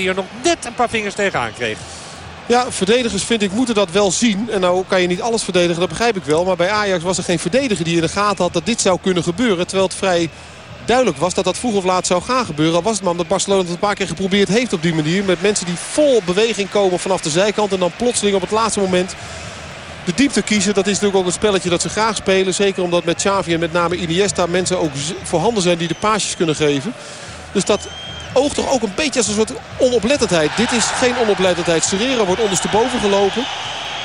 die er nog net een paar vingers tegenaan kreeg. Ja, verdedigers vind ik moeten dat wel zien. En nou kan je niet alles verdedigen, dat begrijp ik wel. Maar bij Ajax was er geen verdediger die in de gaten had dat dit zou kunnen gebeuren. Terwijl het vrij duidelijk was dat dat vroeg of laat zou gaan gebeuren. Al was het maar dat Barcelona het een paar keer geprobeerd heeft op die manier. Met mensen die vol beweging komen vanaf de zijkant. En dan plotseling op het laatste moment de diepte kiezen. Dat is natuurlijk ook een spelletje dat ze graag spelen. Zeker omdat met Xavi en met name Iniesta mensen ook voorhanden zijn die de paasjes kunnen geven. Dus dat oogt toch ook een beetje als een soort onoplettendheid. Dit is geen onoplettendheid. Serrero wordt ondersteboven gelopen.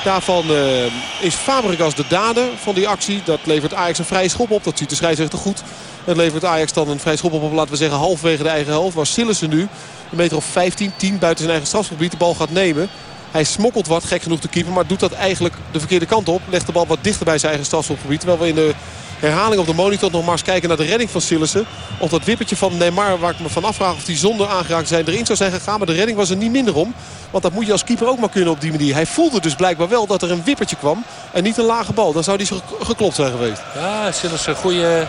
Daarvan uh, is Fabregas de dader van die actie. Dat levert Ajax een vrije schop op. Dat ziet de scheidsrechter goed. Dat levert Ajax dan een vrije schop op, laten we zeggen, halfwege de eigen helft. Waar Sillissen nu, een meter of 15, 10 buiten zijn eigen strafgebied, de bal gaat nemen. Hij smokkelt wat, gek genoeg de keeper, maar doet dat eigenlijk de verkeerde kant op. Legt de bal wat dichter bij zijn eigen strafgebied. Terwijl we in de herhaling op de monitor nog maar eens kijken naar de redding van Sillissen. Of dat wippertje van Neymar, waar ik me van afvraag of die zonder aangeraakt zijn, erin zou zijn gegaan. Maar de redding was er niet minder om. Want dat moet je als keeper ook maar kunnen op die manier. Hij voelde dus blijkbaar wel dat er een wippertje kwam en niet een lage bal. Dan zou die geklopt zijn geweest. Ja, Sillissen, goede,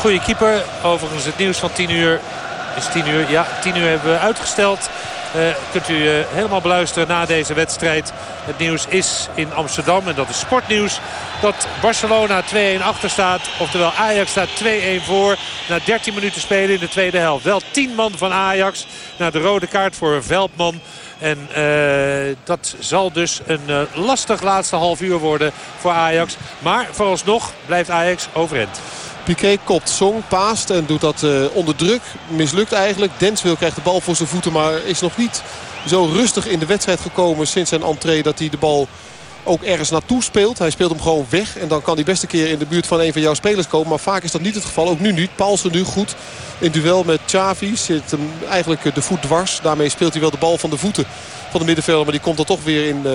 goede keeper. Overigens het nieuws van 10 uur is 10 uur. Ja, 10 uur hebben we uitgesteld. Uh, kunt u uh, helemaal beluisteren na deze wedstrijd. Het nieuws is in Amsterdam, en dat is sportnieuws, dat Barcelona 2-1 achter staat. Oftewel Ajax staat 2-1 voor na 13 minuten spelen in de tweede helft. Wel 10 man van Ajax na de rode kaart voor Veldman. En uh, dat zal dus een lastig laatste half uur worden voor Ajax. Maar vooralsnog blijft Ajax overeind. Piqué kopt, Song paast en doet dat uh, onder druk. Mislukt eigenlijk. Denswil krijgt de bal voor zijn voeten, maar is nog niet zo rustig in de wedstrijd gekomen sinds zijn entree dat hij de bal ook ergens naartoe speelt. Hij speelt hem gewoon weg. En dan kan hij best een keer in de buurt van een van jouw spelers komen. Maar vaak is dat niet het geval. Ook nu niet. Paulsen nu goed. In duel met Xavi zit hem eigenlijk de voet dwars. Daarmee speelt hij wel de bal van de voeten van de middenvelder. Maar die komt dan toch weer in uh,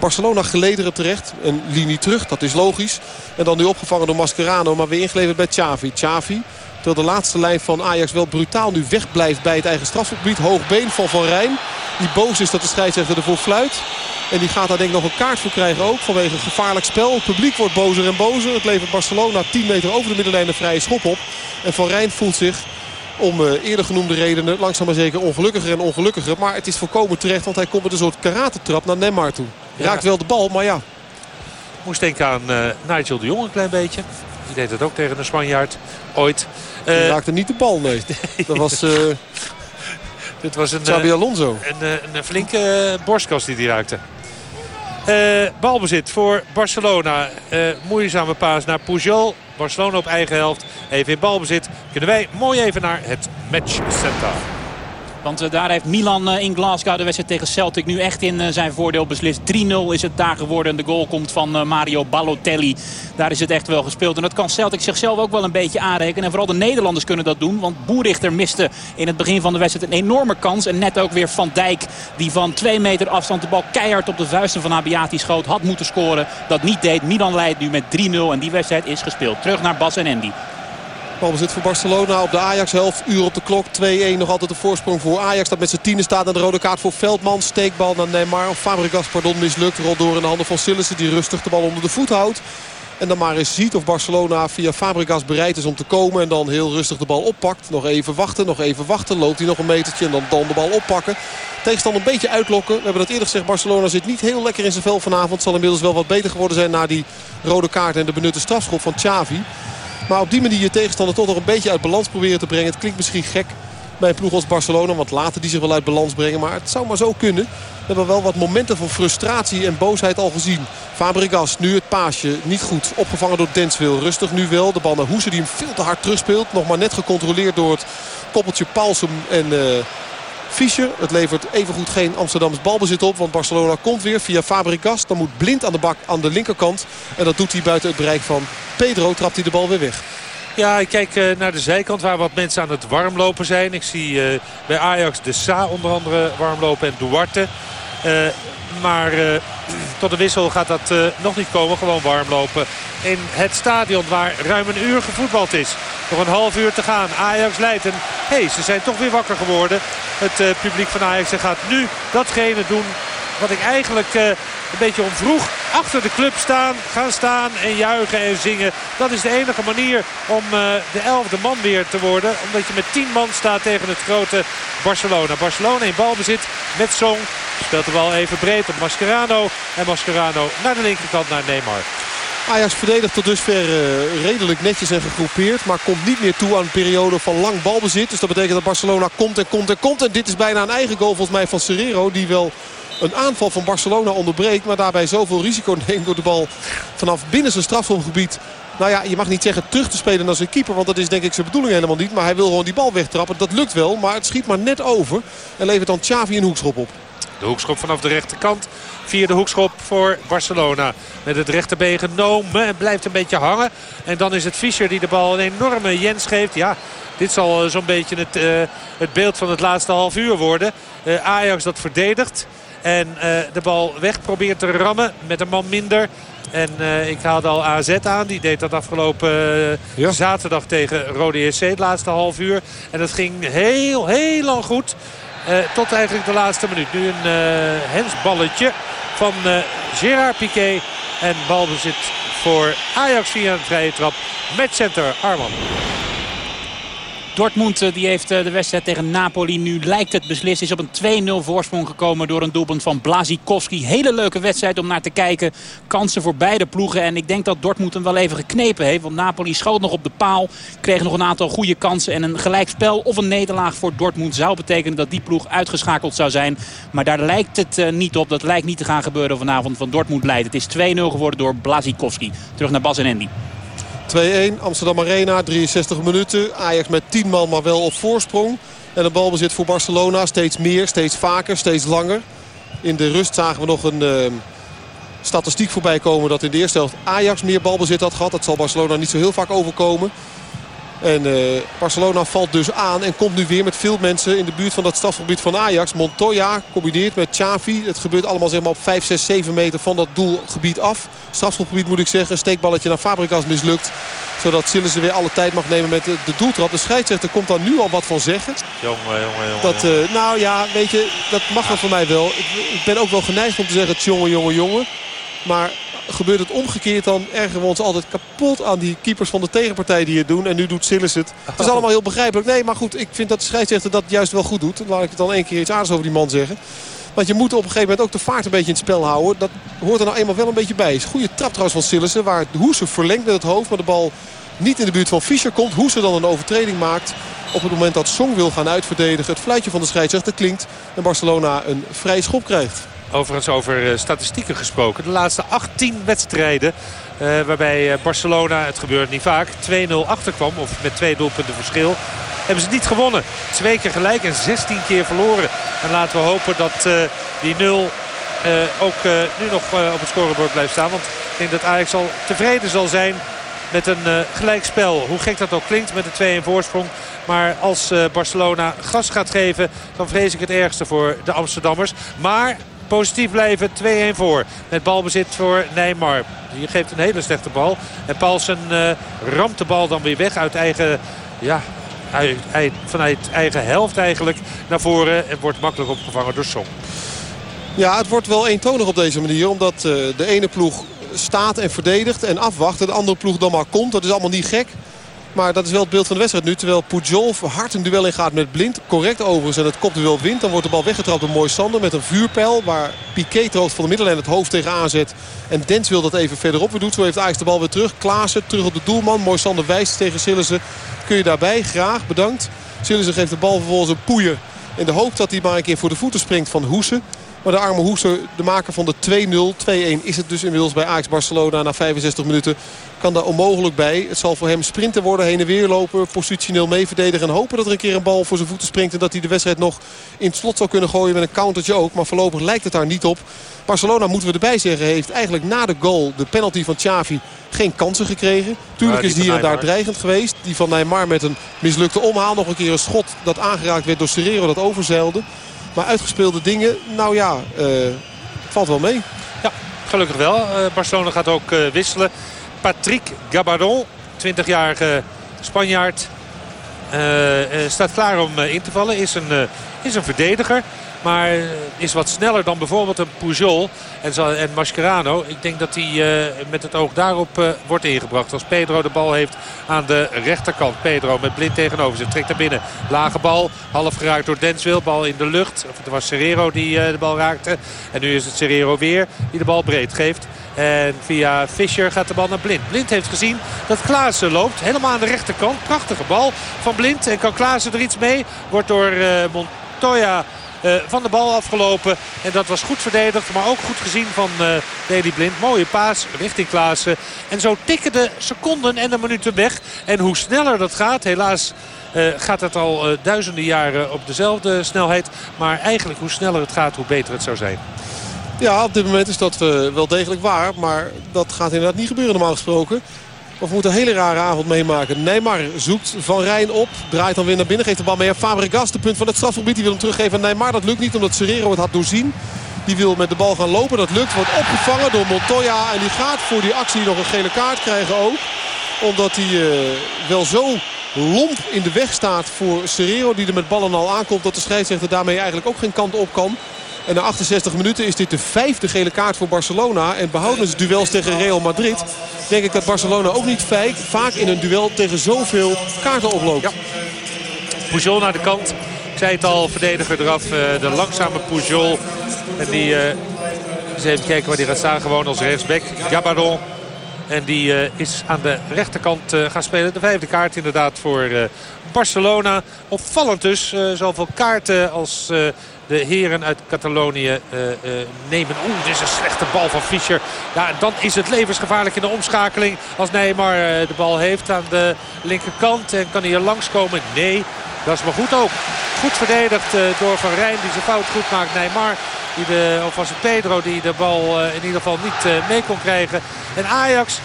Barcelona gelederen terecht. Een linie terug, dat is logisch. En dan nu opgevangen door Mascherano. Maar weer ingeleverd bij Xavi. Xavi Terwijl de laatste lijn van Ajax wel brutaal nu wegblijft bij het eigen strafgebied. Hoog been van Van Rijn. Die boos is dat de scheidsrechter ervoor fluit. En die gaat daar denk ik nog een kaart voor krijgen ook. Vanwege gevaarlijk spel. Het publiek wordt bozer en bozer. Het levert Barcelona 10 meter over de middenlijn een vrije schop op. En Van Rijn voelt zich om uh, eerder genoemde redenen langzaam maar zeker ongelukkiger en ongelukkiger. Maar het is volkomen terecht, want hij komt met een soort karatentrap naar Neymar toe. Raakt wel de bal, maar ja. Moest denken aan uh, Nigel de Jong een klein beetje. Die deed het ook tegen een Spanjaard ooit. Die uh, raakte niet de bal, nee. Dat was... Uh, Dit was een, Xabi Alonso. Een, een, een flinke borstkast die hij raakte. Uh, balbezit voor Barcelona. Uh, moeizame paas naar Pujol. Barcelona op eigen helft. Even in balbezit. Kunnen wij mooi even naar het matchcenter. Want uh, daar heeft Milan uh, in Glasgow de wedstrijd tegen Celtic nu echt in uh, zijn voordeel beslist. 3-0 is het daar geworden. De goal komt van Mario Balotelli. Daar is het echt wel gespeeld. En dat kan Celtic zichzelf ook wel een beetje aanrekenen. En vooral de Nederlanders kunnen dat doen. Want Boerichter miste in het begin van de wedstrijd een enorme kans. En net ook weer Van Dijk die van 2 meter afstand de bal keihard op de vuisten van Abiati schoot. Had moeten scoren. Dat niet deed. Milan leidt nu met 3-0. En die wedstrijd is gespeeld. Terug naar Bas en Andy. Balbezit voor Barcelona op de Ajax-helft. Uur op de klok. 2-1 nog altijd de voorsprong voor Ajax. Dat met zijn tiende staat aan de rode kaart voor Veldman. Steekbal naar Neymar. Fabregas pardon, mislukt. Rolt door in de handen van Sillissen. Die rustig de bal onder de voet houdt. En dan maar eens ziet of Barcelona via Fabregas bereid is om te komen. En dan heel rustig de bal oppakt. Nog even wachten, nog even wachten. Loopt hij nog een metertje en dan, dan de bal oppakken. Tegenstander een beetje uitlokken. We hebben dat eerder gezegd. Barcelona zit niet heel lekker in zijn vel vanavond. Zal inmiddels wel wat beter geworden zijn na die rode kaart en de benutte strafschop van Xavi. Maar op die manier je tegenstander toch nog een beetje uit balans proberen te brengen. Het klinkt misschien gek bij een ploeg als Barcelona. Want later die zich wel uit balans brengen. Maar het zou maar zo kunnen. We hebben wel wat momenten van frustratie en boosheid al gezien. Fabregas, nu het paasje. Niet goed. Opgevangen door Denswil. Rustig nu wel. De bal naar Hoese die hem veel te hard terugspeelt. Nog maar net gecontroleerd door het koppeltje Paulsen en... Uh, Fischer. Het levert evengoed geen Amsterdams balbezit op. Want Barcelona komt weer via Fabregas. Dan moet Blind aan de bak aan de linkerkant. En dat doet hij buiten het bereik van Pedro. Trapt hij de bal weer weg. Ja, ik kijk uh, naar de zijkant waar wat mensen aan het warmlopen zijn. Ik zie uh, bij Ajax de Sa onder andere warmlopen en Duarte. Uh, maar tot de wissel gaat dat nog niet komen. Gewoon warmlopen in het stadion waar ruim een uur gevoetbald is. Nog een half uur te gaan. Ajax leidt. En ze zijn toch weer wakker geworden. Het uh, publiek van Ajax gaat nu datgene doen wat ik eigenlijk uh, een beetje om vroeg. achter de club staan, gaan staan en juichen en zingen. Dat is de enige manier om de elfde man weer te worden. Omdat je met tien man staat tegen het grote Barcelona. Barcelona in balbezit met Song. Speelt de bal even breed op Mascherano. En Mascherano naar de linkerkant naar Neymar. Ajax verdedigt tot dusver uh, redelijk netjes en gegroepeerd. Maar komt niet meer toe aan een periode van lang balbezit. Dus dat betekent dat Barcelona komt en komt en komt. En dit is bijna een eigen goal volgens mij van Serrero. Die wel een aanval van Barcelona onderbreekt. Maar daarbij zoveel risico neemt door de bal vanaf binnen zijn strafschopgebied. Nou ja, je mag niet zeggen terug te spelen naar zijn keeper. Want dat is denk ik zijn bedoeling helemaal niet. Maar hij wil gewoon die bal wegtrappen. Dat lukt wel, maar het schiet maar net over. En levert dan Xavi een hoekschop op. De hoekschop vanaf de rechterkant. Vierde hoekschop voor Barcelona. Met het rechterbeen genomen en blijft een beetje hangen. En dan is het Fischer die de bal een enorme Jens geeft. Ja, dit zal eh, zo'n beetje het, uh, het beeld van het laatste half uur worden. Uh, Ajax dat verdedigt. En uh, de bal weg probeert te rammen met een man minder. En uh, ik haalde al AZ aan. Die deed dat afgelopen uh, ja. zaterdag tegen Rode SC het laatste half uur. En dat ging heel, heel lang goed. Tot eigenlijk de laatste minuut. Nu een hensballetje van Gerard Piqué. En balbezit voor Ajax via een vrije trap met center Arman. Dortmund die heeft de wedstrijd tegen Napoli nu lijkt het beslist. Is op een 2-0 voorsprong gekomen door een doelpunt van Blazikowski. Hele leuke wedstrijd om naar te kijken. Kansen voor beide ploegen. En ik denk dat Dortmund hem wel even geknepen heeft. Want Napoli schoot nog op de paal. Kreeg nog een aantal goede kansen. En een gelijkspel of een nederlaag voor Dortmund zou betekenen dat die ploeg uitgeschakeld zou zijn. Maar daar lijkt het niet op. Dat lijkt niet te gaan gebeuren vanavond. Van Dortmund leidt. Het is 2-0 geworden door Blazikowski. Terug naar Bas en Andy. 2-1 Amsterdam Arena, 63 minuten. Ajax met 10 man, maar wel op voorsprong. En de balbezit voor Barcelona steeds meer, steeds vaker, steeds langer. In de rust zagen we nog een uh, statistiek voorbij komen... dat in de eerste helft Ajax meer balbezit had gehad. Dat zal Barcelona niet zo heel vaak overkomen. En uh, Barcelona valt dus aan en komt nu weer met veel mensen in de buurt van dat stafgebied van Ajax. Montoya combineert met Xavi. Het gebeurt allemaal zeg maar, op 5, 6, 7 meter van dat doelgebied af. Strafschopgebied moet ik zeggen. Een steekballetje naar Fabregas mislukt. Zodat Sillissen weer alle tijd mag nemen met de, de doeltrap. De scheidsrechter komt daar nu al wat van zeggen. Jongen, jongen, jongen. Dat, uh, nou ja, weet je, dat mag wel voor mij wel. Ik, ik ben ook wel geneigd om te zeggen, jongen, jongen, jongen. Maar gebeurt het omgekeerd dan ergeren we ons altijd kapot aan die keepers van de tegenpartij die het doen. En nu doet Sillis het. Het is allemaal heel begrijpelijk. Nee, maar goed, ik vind dat de scheidsrechter dat juist wel goed doet. Laat ik het dan één keer iets aardigs over die man zeggen. Want je moet op een gegeven moment ook de vaart een beetje in het spel houden. Dat hoort er nou eenmaal wel een beetje bij. Goede trap trouwens van Sillissen. Waar Hoese verlengt met het hoofd. Maar de bal niet in de buurt van Fischer komt. Hoese dan een overtreding maakt. Op het moment dat Song wil gaan uitverdedigen. Het fluitje van de scheidsrechter klinkt. En Barcelona een vrije schop krijgt. Overigens over statistieken gesproken. De laatste 18 wedstrijden uh, waarbij Barcelona, het gebeurt niet vaak, 2-0 achterkwam. Of met twee doelpunten verschil. Hebben ze niet gewonnen. Twee keer gelijk en 16 keer verloren. En laten we hopen dat die 0 ook nu nog op het scorebord blijft staan. Want ik denk dat Ajax al tevreden zal zijn met een gelijkspel. Hoe gek dat ook klinkt met een 2-1 voorsprong. Maar als Barcelona gas gaat geven, dan vrees ik het ergste voor de Amsterdammers. Maar positief blijven. 2-1 voor. Met balbezit voor Neymar. Die geeft een hele slechte bal. En Paulsen uh, ramt de bal dan weer weg uit eigen... Ja, uit, uit, vanuit eigen helft eigenlijk naar voren. En wordt makkelijk opgevangen door Song. Ja, het wordt wel eentonig op deze manier. Omdat uh, de ene ploeg staat en verdedigt en afwacht. De andere ploeg dan maar komt. Dat is allemaal niet gek. Maar dat is wel het beeld van de wedstrijd nu. Terwijl Pujol hard een duel in gaat met Blind. Correct overigens en het kopduel wint. Dan wordt de bal weggetrapt door Mooi Sander met een vuurpijl. Waar Piqué troost van de middellijn het hoofd tegen aanzet. En Dens wil dat even verderop weer doet. Zo heeft Ajax de bal weer terug. Klaassen terug op de doelman. Mooi Sander wijst tegen Sillissen. Kun je daarbij? Graag, bedankt. Sillissen geeft de bal vervolgens een poeier. In de hoop dat hij maar een keer voor de voeten springt van Hoesen. Maar de arme Hoeser, de maker van de 2-0, 2-1 is het dus inmiddels bij Ajax Barcelona na 65 minuten. Kan daar onmogelijk bij. Het zal voor hem sprinten worden, heen en weer lopen, positioneel mee verdedigen. En hopen dat er een keer een bal voor zijn voeten springt. En dat hij de wedstrijd nog in het slot zou kunnen gooien met een countertje ook. Maar voorlopig lijkt het daar niet op. Barcelona, moeten we erbij zeggen, heeft eigenlijk na de goal, de penalty van Xavi, geen kansen gekregen. Tuurlijk is die hier en daar dreigend geweest. Die van Neymar met een mislukte omhaal. Nog een keer een schot dat aangeraakt werd door Serrero dat overzeilde. Maar uitgespeelde dingen, nou ja, uh, valt wel mee. Ja, gelukkig wel. Uh, Barcelona gaat ook uh, wisselen. Patrick Gabardon, 20-jarige Spanjaard, staat klaar om in te vallen. Is een, is een verdediger. Maar is wat sneller dan bijvoorbeeld een Pujol en, en Mascherano. Ik denk dat hij met het oog daarop wordt ingebracht. Als Pedro de bal heeft aan de rechterkant. Pedro met blind tegenover zich. Trekt naar binnen. Lage bal. Half geraakt door Denswil. Bal in de lucht. Of het was Serrero die de bal raakte. En nu is het Serrero weer die de bal breed geeft. En via Fischer gaat de bal naar Blind. Blind heeft gezien dat Klaassen loopt. Helemaal aan de rechterkant. Prachtige bal van Blind. En kan Klaassen er iets mee. Wordt door uh, Montoya van de bal afgelopen. En dat was goed verdedigd. Maar ook goed gezien van uh, Deli Blind. Mooie paas richting Klaassen. En zo tikken de seconden en de minuten weg. En hoe sneller dat gaat. Helaas uh, gaat het al duizenden jaren op dezelfde snelheid. Maar eigenlijk hoe sneller het gaat hoe beter het zou zijn. Ja, op dit moment is dat wel degelijk waar. Maar dat gaat inderdaad niet gebeuren normaal gesproken. Of we moeten een hele rare avond meemaken. Neymar zoekt Van Rijn op. Draait dan weer naar binnen. Geeft de bal mee aan Fabregas. De punt van het strafgebied. Die wil hem teruggeven aan Neymar. Dat lukt niet omdat Serrero het had doorzien. Die wil met de bal gaan lopen. Dat lukt. Wordt opgevangen door Montoya. En die gaat voor die actie nog een gele kaart krijgen ook. Omdat hij uh, wel zo lomp in de weg staat voor Serrero. Die er met ballen al aankomt. Dat de scheidsrechter daarmee eigenlijk ook geen kant op kan. En na 68 minuten is dit de vijfde gele kaart voor Barcelona. En behouden ze duels tegen Real Madrid. Denk ik dat Barcelona ook niet vaak in een duel tegen zoveel kaarten oploopt. Pujol naar de kant. Ik zei het al, verdediger eraf. Eh, de langzame Pujol. En die... Uh, eens even kijken waar hij gaat staan. Gewoon als rechtsback. Gabaron. En die uh, is aan de rechterkant gaan spelen. De vijfde kaart inderdaad voor Barcelona. Opvallend dus. zoveel kaarten als de heren uit Catalonië uh, uh, nemen. Oeh, dit is een slechte bal van Fischer. Ja, dan is het levensgevaarlijk in de omschakeling als Neymar uh, de bal heeft aan de linkerkant. En kan hij er langskomen? Nee, dat is maar goed ook. Goed verdedigd door Van Rijn die zijn fout goed maakt. Neymar, die de, of was het Pedro die de bal in ieder geval niet mee kon krijgen. En Ajax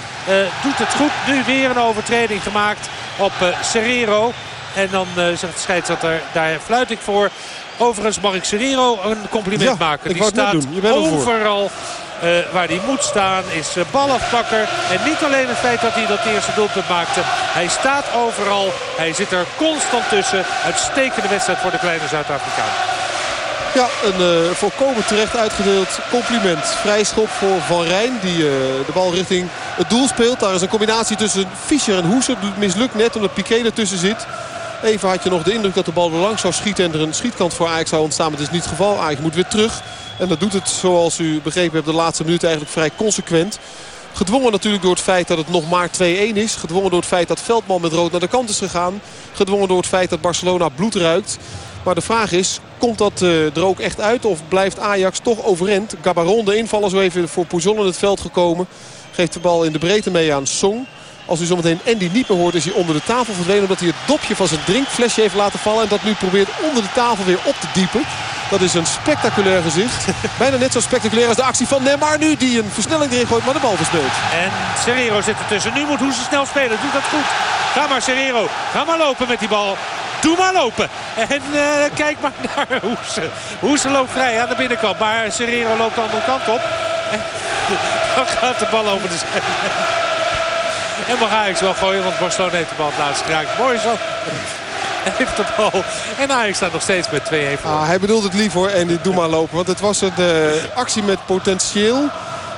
doet het goed. Nu weer een overtreding gemaakt op Serrero. En dan zegt de scheidsrechter, daar fluit ik voor. Overigens mag ik Serrero een compliment maken. Die staat overal uh, waar hij moet staan. Is uh, balafpakker. En niet alleen het feit dat hij dat eerste doelpunt maakte. Hij staat overal. Hij zit er constant tussen. Uitstekende wedstrijd voor de kleine Zuid-Afrikaan. Ja, een uh, volkomen terecht uitgedeeld compliment. Vrijschop voor Van Rijn die uh, de bal richting het doel speelt. Daar is een combinatie tussen Fischer en Hoeser. Het mislukt net omdat Piqué ertussen zit. Even had je nog de indruk dat de bal er langs zou schieten en er een schietkant voor Ajax zou ontstaan. Maar dat is niet het geval. Ajax moet weer terug. En dat doet het zoals u begrepen hebt de laatste minuten eigenlijk vrij consequent. Gedwongen natuurlijk door het feit dat het nog maar 2-1 is. Gedwongen door het feit dat Veldman met rood naar de kant is gegaan. Gedwongen door het feit dat Barcelona bloed ruikt. Maar de vraag is, komt dat uh, er ook echt uit? Of blijft Ajax toch overend? Gabaron, de invaller, zo even voor Pujol in het veld gekomen. Geeft de bal in de breedte mee aan Song. Als u zometeen Andy niet meer hoort is hij onder de tafel verdwenen. Omdat hij het dopje van zijn drinkflesje heeft laten vallen. En dat nu probeert onder de tafel weer op te diepen. Dat is een spectaculair gezicht. Bijna net zo spectaculair als de actie van Neymar nu. Die een versnelling erin gooit, maar de bal verspeelt. En Serrero zit ertussen. Nu moet Hoese snel spelen. Doet dat goed. Ga maar Serrero. Ga maar lopen met die bal. Doe maar lopen. En uh, kijk maar naar Hoese. Hoese loopt vrij aan de binnenkant. Maar Serrero loopt de andere kant op. En dan gaat de bal over de zijlijn. En mag Ajax wel gooien, want Barcelona heeft de bal laatst geraakt. Mooi. Heeft de bal. En Ajax staat nog steeds met 2-1 ah, Hij bedoelt het lief hoor. En die doe maar lopen. Want het was een actie met potentieel.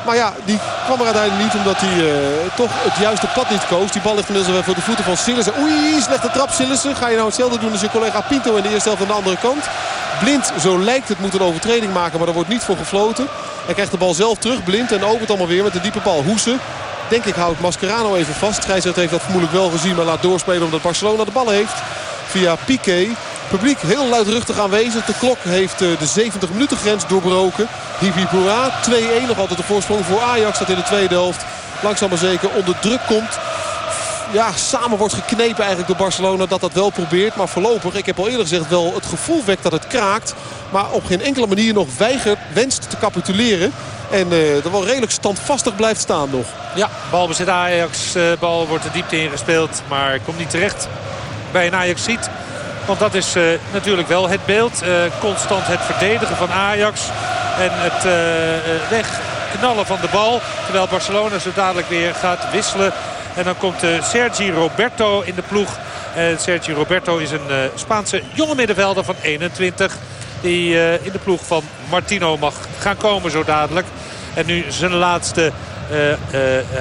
Maar ja, die kwam er uiteindelijk niet omdat hij uh, toch het juiste pad niet koos. Die bal ligt inmiddels weer voor de voeten van Sillissen. Oei, slechte trap Sillissen. Ga je nou hetzelfde doen als je collega Pinto in de eerste helft aan de andere kant. Blind, zo lijkt het, moet een overtreding maken. Maar er wordt niet voor gefloten. Hij krijgt de bal zelf terug. Blind en opent allemaal weer met een diepe bal. Hoesen denk ik houdt Mascherano even vast. Scheidsrechter heeft dat vermoedelijk wel gezien. Maar laat doorspelen omdat Barcelona de bal heeft. Via Piqué. Publiek heel luidruchtig aanwezig. De klok heeft eh, de 70 minuten grens doorbroken. Hivipura 2-1 nog altijd de voorsprong voor Ajax. Dat in de tweede helft langzaam maar zeker onder druk komt ja, samen wordt geknepen eigenlijk door Barcelona dat dat wel probeert. Maar voorlopig, ik heb al eerder gezegd, wel het gevoel wekt dat het kraakt. Maar op geen enkele manier nog weigert, wenst te capituleren. En uh, er wel redelijk standvastig blijft staan nog. Ja, bal bezit Ajax. Uh, bal wordt de diepte ingespeeld. Maar komt niet terecht bij een Ajax ziet. Want dat is uh, natuurlijk wel het beeld. constant het verdedigen van Ajax. En het wegknallen van de bal. Terwijl Barcelona zo dadelijk weer gaat wisselen. En dan komt Sergi Roberto in de ploeg. En Sergi Roberto is een Spaanse jonge middenvelder van 21. Die in de ploeg van Martino mag gaan komen zo dadelijk. En nu zijn laatste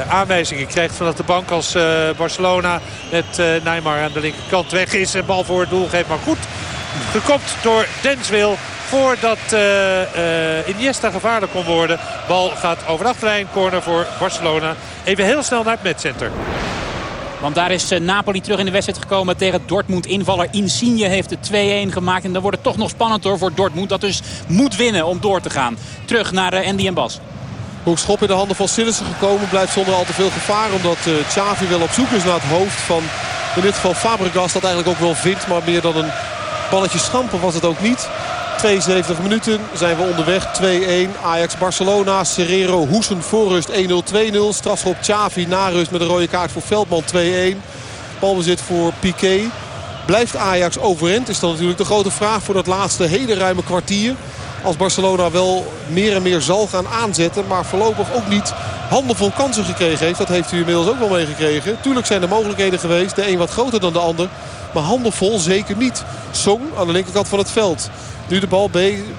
aanwijzingen krijgt vanaf de bank als Barcelona met Neymar aan de linkerkant weg is. En bal voor het doel geeft maar goed. Gekopt door Denswil voordat Iniesta gevaarlijk kon worden. Bal gaat over de achterlijn. Corner voor Barcelona. Even heel snel naar het metcenter. Want daar is Napoli terug in de wedstrijd gekomen tegen Dortmund. Invaller Insigne heeft de 2-1 gemaakt. En dan wordt het toch nog spannend hoor voor Dortmund. Dat dus moet winnen om door te gaan. Terug naar Andy en Bas. Hoekschop in de handen van Sillissen gekomen. Blijft zonder al te veel gevaar. Omdat uh, Xavi wel op zoek is naar het hoofd van in dit geval Fabregas. Dat eigenlijk ook wel vindt. Maar meer dan een balletje schampen was het ook niet. 72 minuten zijn we onderweg. 2-1 Ajax-Barcelona. Serrero Hoesen voorrust 1-0, 2-0. Strafschop Xavi na rust met een rode kaart voor Veldman 2-1. Balbezit voor Piqué. Blijft Ajax overend is dan natuurlijk de grote vraag voor dat laatste hele ruime kwartier. Als Barcelona wel meer en meer zal gaan aanzetten. Maar voorlopig ook niet handenvol kansen gekregen heeft. Dat heeft u inmiddels ook wel meegekregen. Tuurlijk zijn er mogelijkheden geweest. De een wat groter dan de ander. Maar handenvol zeker niet. Song aan de linkerkant van het veld. Nu de bal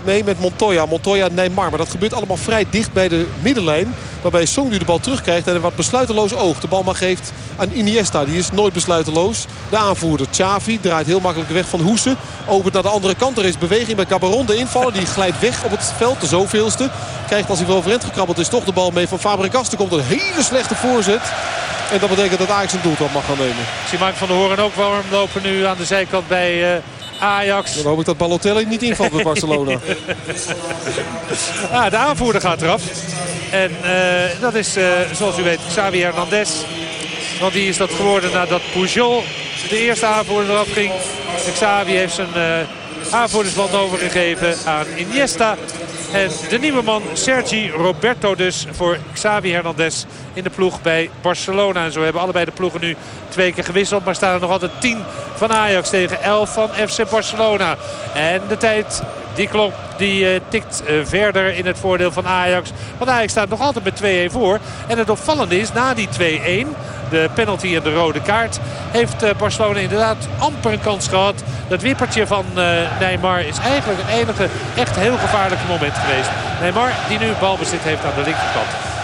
mee met Montoya. Montoya Neymar. Maar dat gebeurt allemaal vrij dicht bij de middenlijn. Waarbij Song nu de bal terugkrijgt en een wat besluiteloos oog. De bal maar geeft aan Iniesta. Die is nooit besluiteloos. De aanvoerder Xavi draait heel makkelijk weg van Hoesen. Opent naar de andere kant. Er is beweging bij Cabaron. De invaller die glijdt weg op het veld. De zoveelste. Krijgt als hij wel overend gekrabbeld is toch de bal mee van Fabregas. Er komt een hele slechte voorzet. En dat betekent dat Ajax een doeltrap mag gaan nemen. Zie Mark van der Hoorn ook warm lopen nu aan de zijkant bij... Uh... Ajax. Dan hoop ik dat Balotelli niet invalt bij Barcelona. ah, de aanvoerder gaat eraf. En uh, dat is, uh, zoals u weet, Xavi Hernandez. Want die is dat geworden nadat Pujol de eerste aanvoerder eraf ging. Xavi heeft zijn aanvoerdersband overgegeven aan Iniesta. En de nieuwe man Sergi Roberto dus voor Xavi Hernandez in de ploeg bij Barcelona. En zo hebben allebei de ploegen nu twee keer gewisseld. Maar staan er nog altijd 10 van Ajax tegen 11 van FC Barcelona. En de tijd die klok die uh, tikt uh, verder in het voordeel van Ajax. Want Ajax staat nog altijd met 2-1 voor. En het opvallende is, na die 2-1, de penalty en de rode kaart... heeft uh, Barcelona inderdaad amper een kans gehad. Dat wippertje van Neymar is eigenlijk het enige echt heel gevaarlijke moment geweest. Neymar die nu balbezit heeft aan de linkerkant.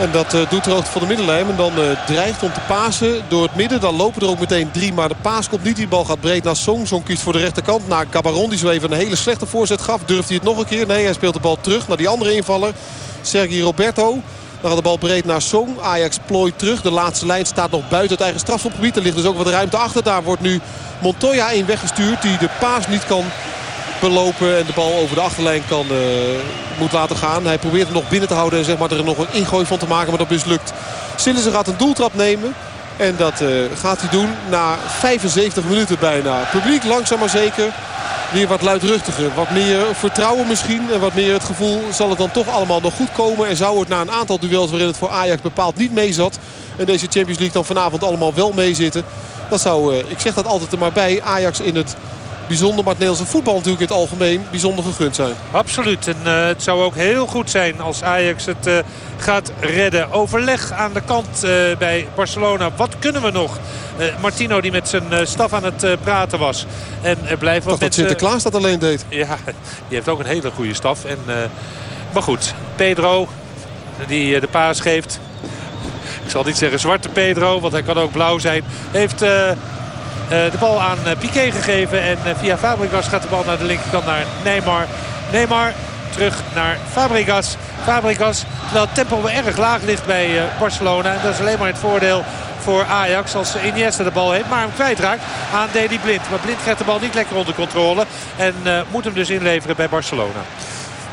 En dat uh, doet er ook voor de middenlijn. En dan uh, dreigt om te pasen door het midden. Dan lopen er ook meteen drie. Maar de paas komt niet. Die bal gaat breed naar Song. Song kiest voor de rechterkant. Naar Cabaron die zo even een hele slechte voorzet gaf. Durft hij het nog een keer? Nee, hij speelt de bal terug naar die andere invaller. Sergi Roberto. Dan gaat de bal breed naar Song. Ajax plooit terug. De laatste lijn staat nog buiten het eigen strafschopgebied. Er ligt dus ook wat ruimte achter. Daar wordt nu Montoya in weggestuurd. Die de paas niet kan belopen en de bal over de achterlijn kan, uh, moet laten gaan. Hij probeert hem nog binnen te houden en zeg maar, er nog een ingooi van te maken. Maar dat mislukt. Sillissen gaat een doeltrap nemen. En dat uh, gaat hij doen na 75 minuten bijna. Publiek langzaam maar zeker. Weer wat luidruchtiger. Wat meer vertrouwen misschien. En wat meer het gevoel zal het dan toch allemaal nog goed komen. En zou het na een aantal duels waarin het voor Ajax bepaald niet mee zat. En deze Champions League dan vanavond allemaal wel meezitten. Dat zou, uh, ik zeg dat altijd er maar bij, Ajax in het bijzonder. Maar het Nederlandse voetbal natuurlijk in het algemeen bijzonder gegund zijn. Absoluut. En uh, het zou ook heel goed zijn als Ajax het uh, gaat redden. Overleg aan de kant uh, bij Barcelona. Wat kunnen we nog? Martino die met zijn staf aan het praten was. En er blijven wat dat Sinterklaas dat alleen deed. Ja, die heeft ook een hele goede staf. En, maar goed, Pedro die de paas geeft. Ik zal niet zeggen zwarte Pedro, want hij kan ook blauw zijn. Heeft eh, de bal aan eh, Piqué gegeven. En eh, via Fabregas gaat de bal naar de linkerkant naar Neymar. Neymar terug naar Fabregas. Fabregas, terwijl het tempo erg laag ligt bij Barcelona. En dat is alleen maar het voordeel voor Ajax als Iniesta de bal heeft. Maar hem kwijtraakt aan Deli Blind. Maar Blind krijgt de bal niet lekker onder controle. En moet hem dus inleveren bij Barcelona.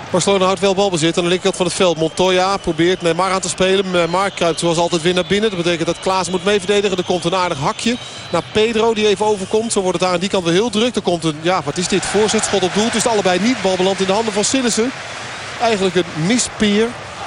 Barcelona houdt wel balbezit aan de linkerkant van het veld. Montoya probeert Neymar aan te spelen. Neymar kruipt zoals altijd weer naar binnen. Dat betekent dat Klaas moet mee verdedigen. Er komt een aardig hakje naar Pedro die even overkomt. Zo wordt het daar aan die kant weer heel druk. Er komt een, ja wat is dit, voorzetschot op doel. Het is allebei niet. Bal belandt in de handen van Sillissen. Eigenlijk een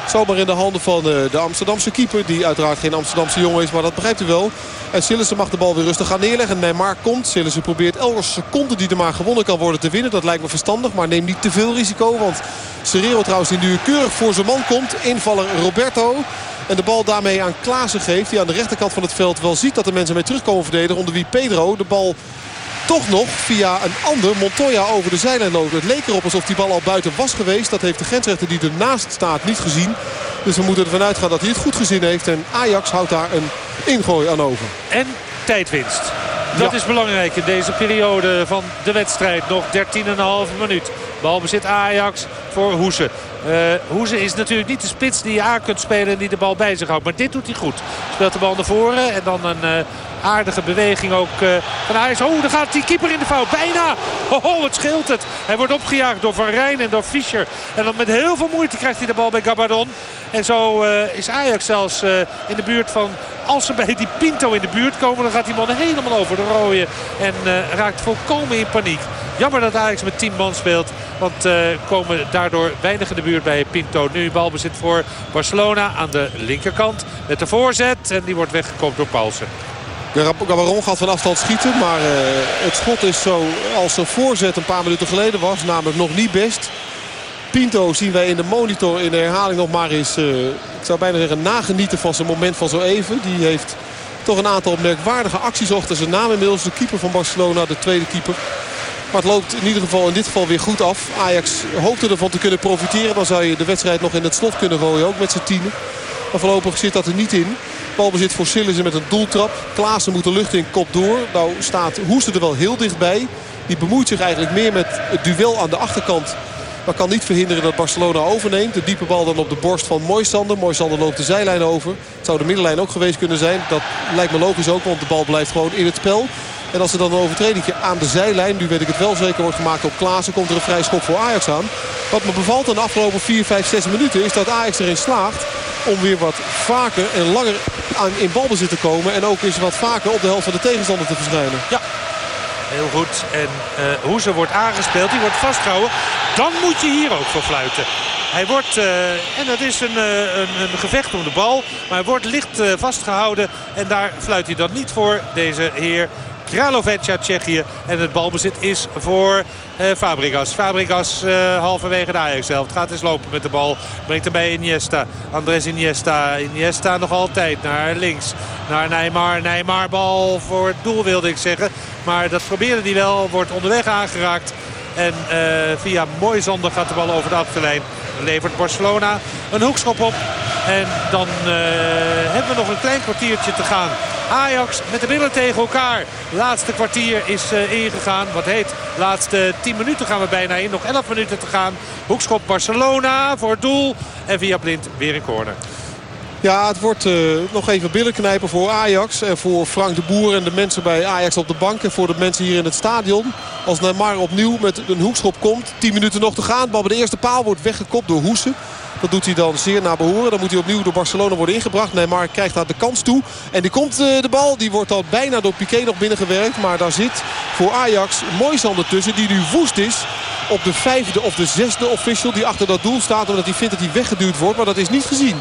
Zomaar in de handen van eh, de Amsterdamse keeper. Die uiteraard geen Amsterdamse jongen is, maar dat begrijpt u wel. En Sillissen mag de bal weer rustig gaan neerleggen. Neymar komt. Sillissen probeert elke seconde die er maar gewonnen kan worden te winnen. Dat lijkt me verstandig, maar neem niet te veel risico. Want Serrero trouwens die nu keurig voor zijn man komt. Invaller Roberto. En de bal daarmee aan Klaassen geeft. Die aan de rechterkant van het veld wel ziet dat de mensen mee terugkomen verdedigen. Onder wie Pedro de bal toch nog via een ander Montoya over de zijlijn loopt. Het leek erop alsof die bal al buiten was geweest. Dat heeft de grensrechter die ernaast staat niet gezien. Dus we moeten ervan uitgaan dat hij het goed gezien heeft. En Ajax houdt daar een ingooi aan over. En tijdwinst. Dat is belangrijk in deze periode van de wedstrijd. Nog 13,5 minuut. Balbezit Ajax voor Hoese. Uh, Hoeze is natuurlijk niet de spits die je aan kunt spelen en die de bal bij zich houdt. Maar dit doet hij goed. Speelt de bal naar voren en dan een uh, aardige beweging ook uh, van Ajax. Oh, daar gaat die keeper in de fout. Bijna. Oh, wat scheelt het. Hij wordt opgejaagd door Van Rijn en door Fischer. En dan met heel veel moeite krijgt hij de bal bij Gabardon. En zo is Ajax zelfs in de buurt van... Als ze bij die Pinto in de buurt komen, dan gaat die man helemaal over de rode. En raakt volkomen in paniek. Jammer dat Ajax met 10 man speelt. Want komen daardoor weinig in de buurt bij Pinto. Nu balbezit voor Barcelona aan de linkerkant. Met de voorzet. En die wordt weggekomen door Paulsen. Gabaron gaat van afstand schieten. Maar uh, het schot is zo als een voorzet een paar minuten geleden was. Namelijk nog niet best. Pinto zien wij in de monitor in de herhaling nog maar eens... Uh, ik zou bijna zeggen nagenieten van zijn moment van zo even. Die heeft toch een aantal merkwaardige acties achter zijn naam inmiddels. De keeper van Barcelona, de tweede keeper. Maar het loopt in ieder geval in dit geval weer goed af. Ajax hoopte ervan te kunnen profiteren. Dan zou je de wedstrijd nog in het slot kunnen gooien. Ook met z'n tienen. Maar voorlopig zit dat er niet in. Balbezit voor Sillissen met een doeltrap. Klaassen moet de lucht in, kop door. Nou staat Hoester er wel heel dichtbij. Die bemoeit zich eigenlijk meer met het duel aan de achterkant. Maar kan niet verhinderen dat Barcelona overneemt. De diepe bal dan op de borst van Moisander. Moisander loopt de zijlijn over. Het zou de middenlijn ook geweest kunnen zijn. Dat lijkt me logisch ook, want de bal blijft gewoon in het spel. En als er dan een overtreding aan de zijlijn, nu weet ik het wel zeker, wordt gemaakt op Klaassen. Komt er een vrij schop voor Ajax aan. Wat me bevalt in de afgelopen 4, 5, 6 minuten is dat Ajax erin slaagt om weer wat vaker en langer aan, in balbezit te komen. En ook eens wat vaker op de helft van de tegenstander te verschijnen. Ja, heel goed. En uh, hoe ze wordt aangespeeld, die wordt vastgehouden. Dan moet je hier ook voor fluiten. Hij wordt, uh, en dat is een, uh, een, een, gevecht om de bal. Maar hij wordt licht vastgehouden. En daar fluit hij dan niet voor, deze heer. Kralovic uit Tsjechië. En het balbezit is voor uh, Fabregas. Fabregas uh, halverwege de Ajax zelf. Gaat eens lopen met de bal. Brengt hem bij Iniesta. Andres Iniesta. Iniesta nog altijd naar links. Naar Neymar. Neymar bal voor het doel wilde ik zeggen. Maar dat probeerde hij wel. Wordt onderweg aangeraakt. En uh, via Moisander gaat de bal over de achterlijn. Levert Barcelona een hoekschop op. En dan hebben we nog een klein kwartiertje te gaan. Ajax met de billen tegen elkaar. Laatste kwartier is uh, ingegaan. Wat heet, laatste 10 minuten gaan we bijna in. Nog 11 minuten te gaan. Hoekschop Barcelona voor het doel. En via Blind weer een corner. Ja, het wordt nog even billen knijpen voor Ajax. En voor Frank de Boer en de mensen bij Ajax op de bank. En voor de mensen hier in het stadion. Als Neymar opnieuw met een hoekschop komt. 10 minuten nog te gaan. Bal bij de eerste paal wordt weggekopt door Hoesen. Dat doet hij dan zeer naar behoren. Dan moet hij opnieuw door Barcelona worden ingebracht. Neymar krijgt daar de kans toe. En die komt de bal. Die wordt al bijna door Piqué nog binnengewerkt. Maar daar zit voor Ajax Moisander tussen. Die nu woest is op de vijfde of de zesde official. Die achter dat doel staat. Omdat hij vindt dat hij weggeduwd wordt. Maar dat is niet gezien.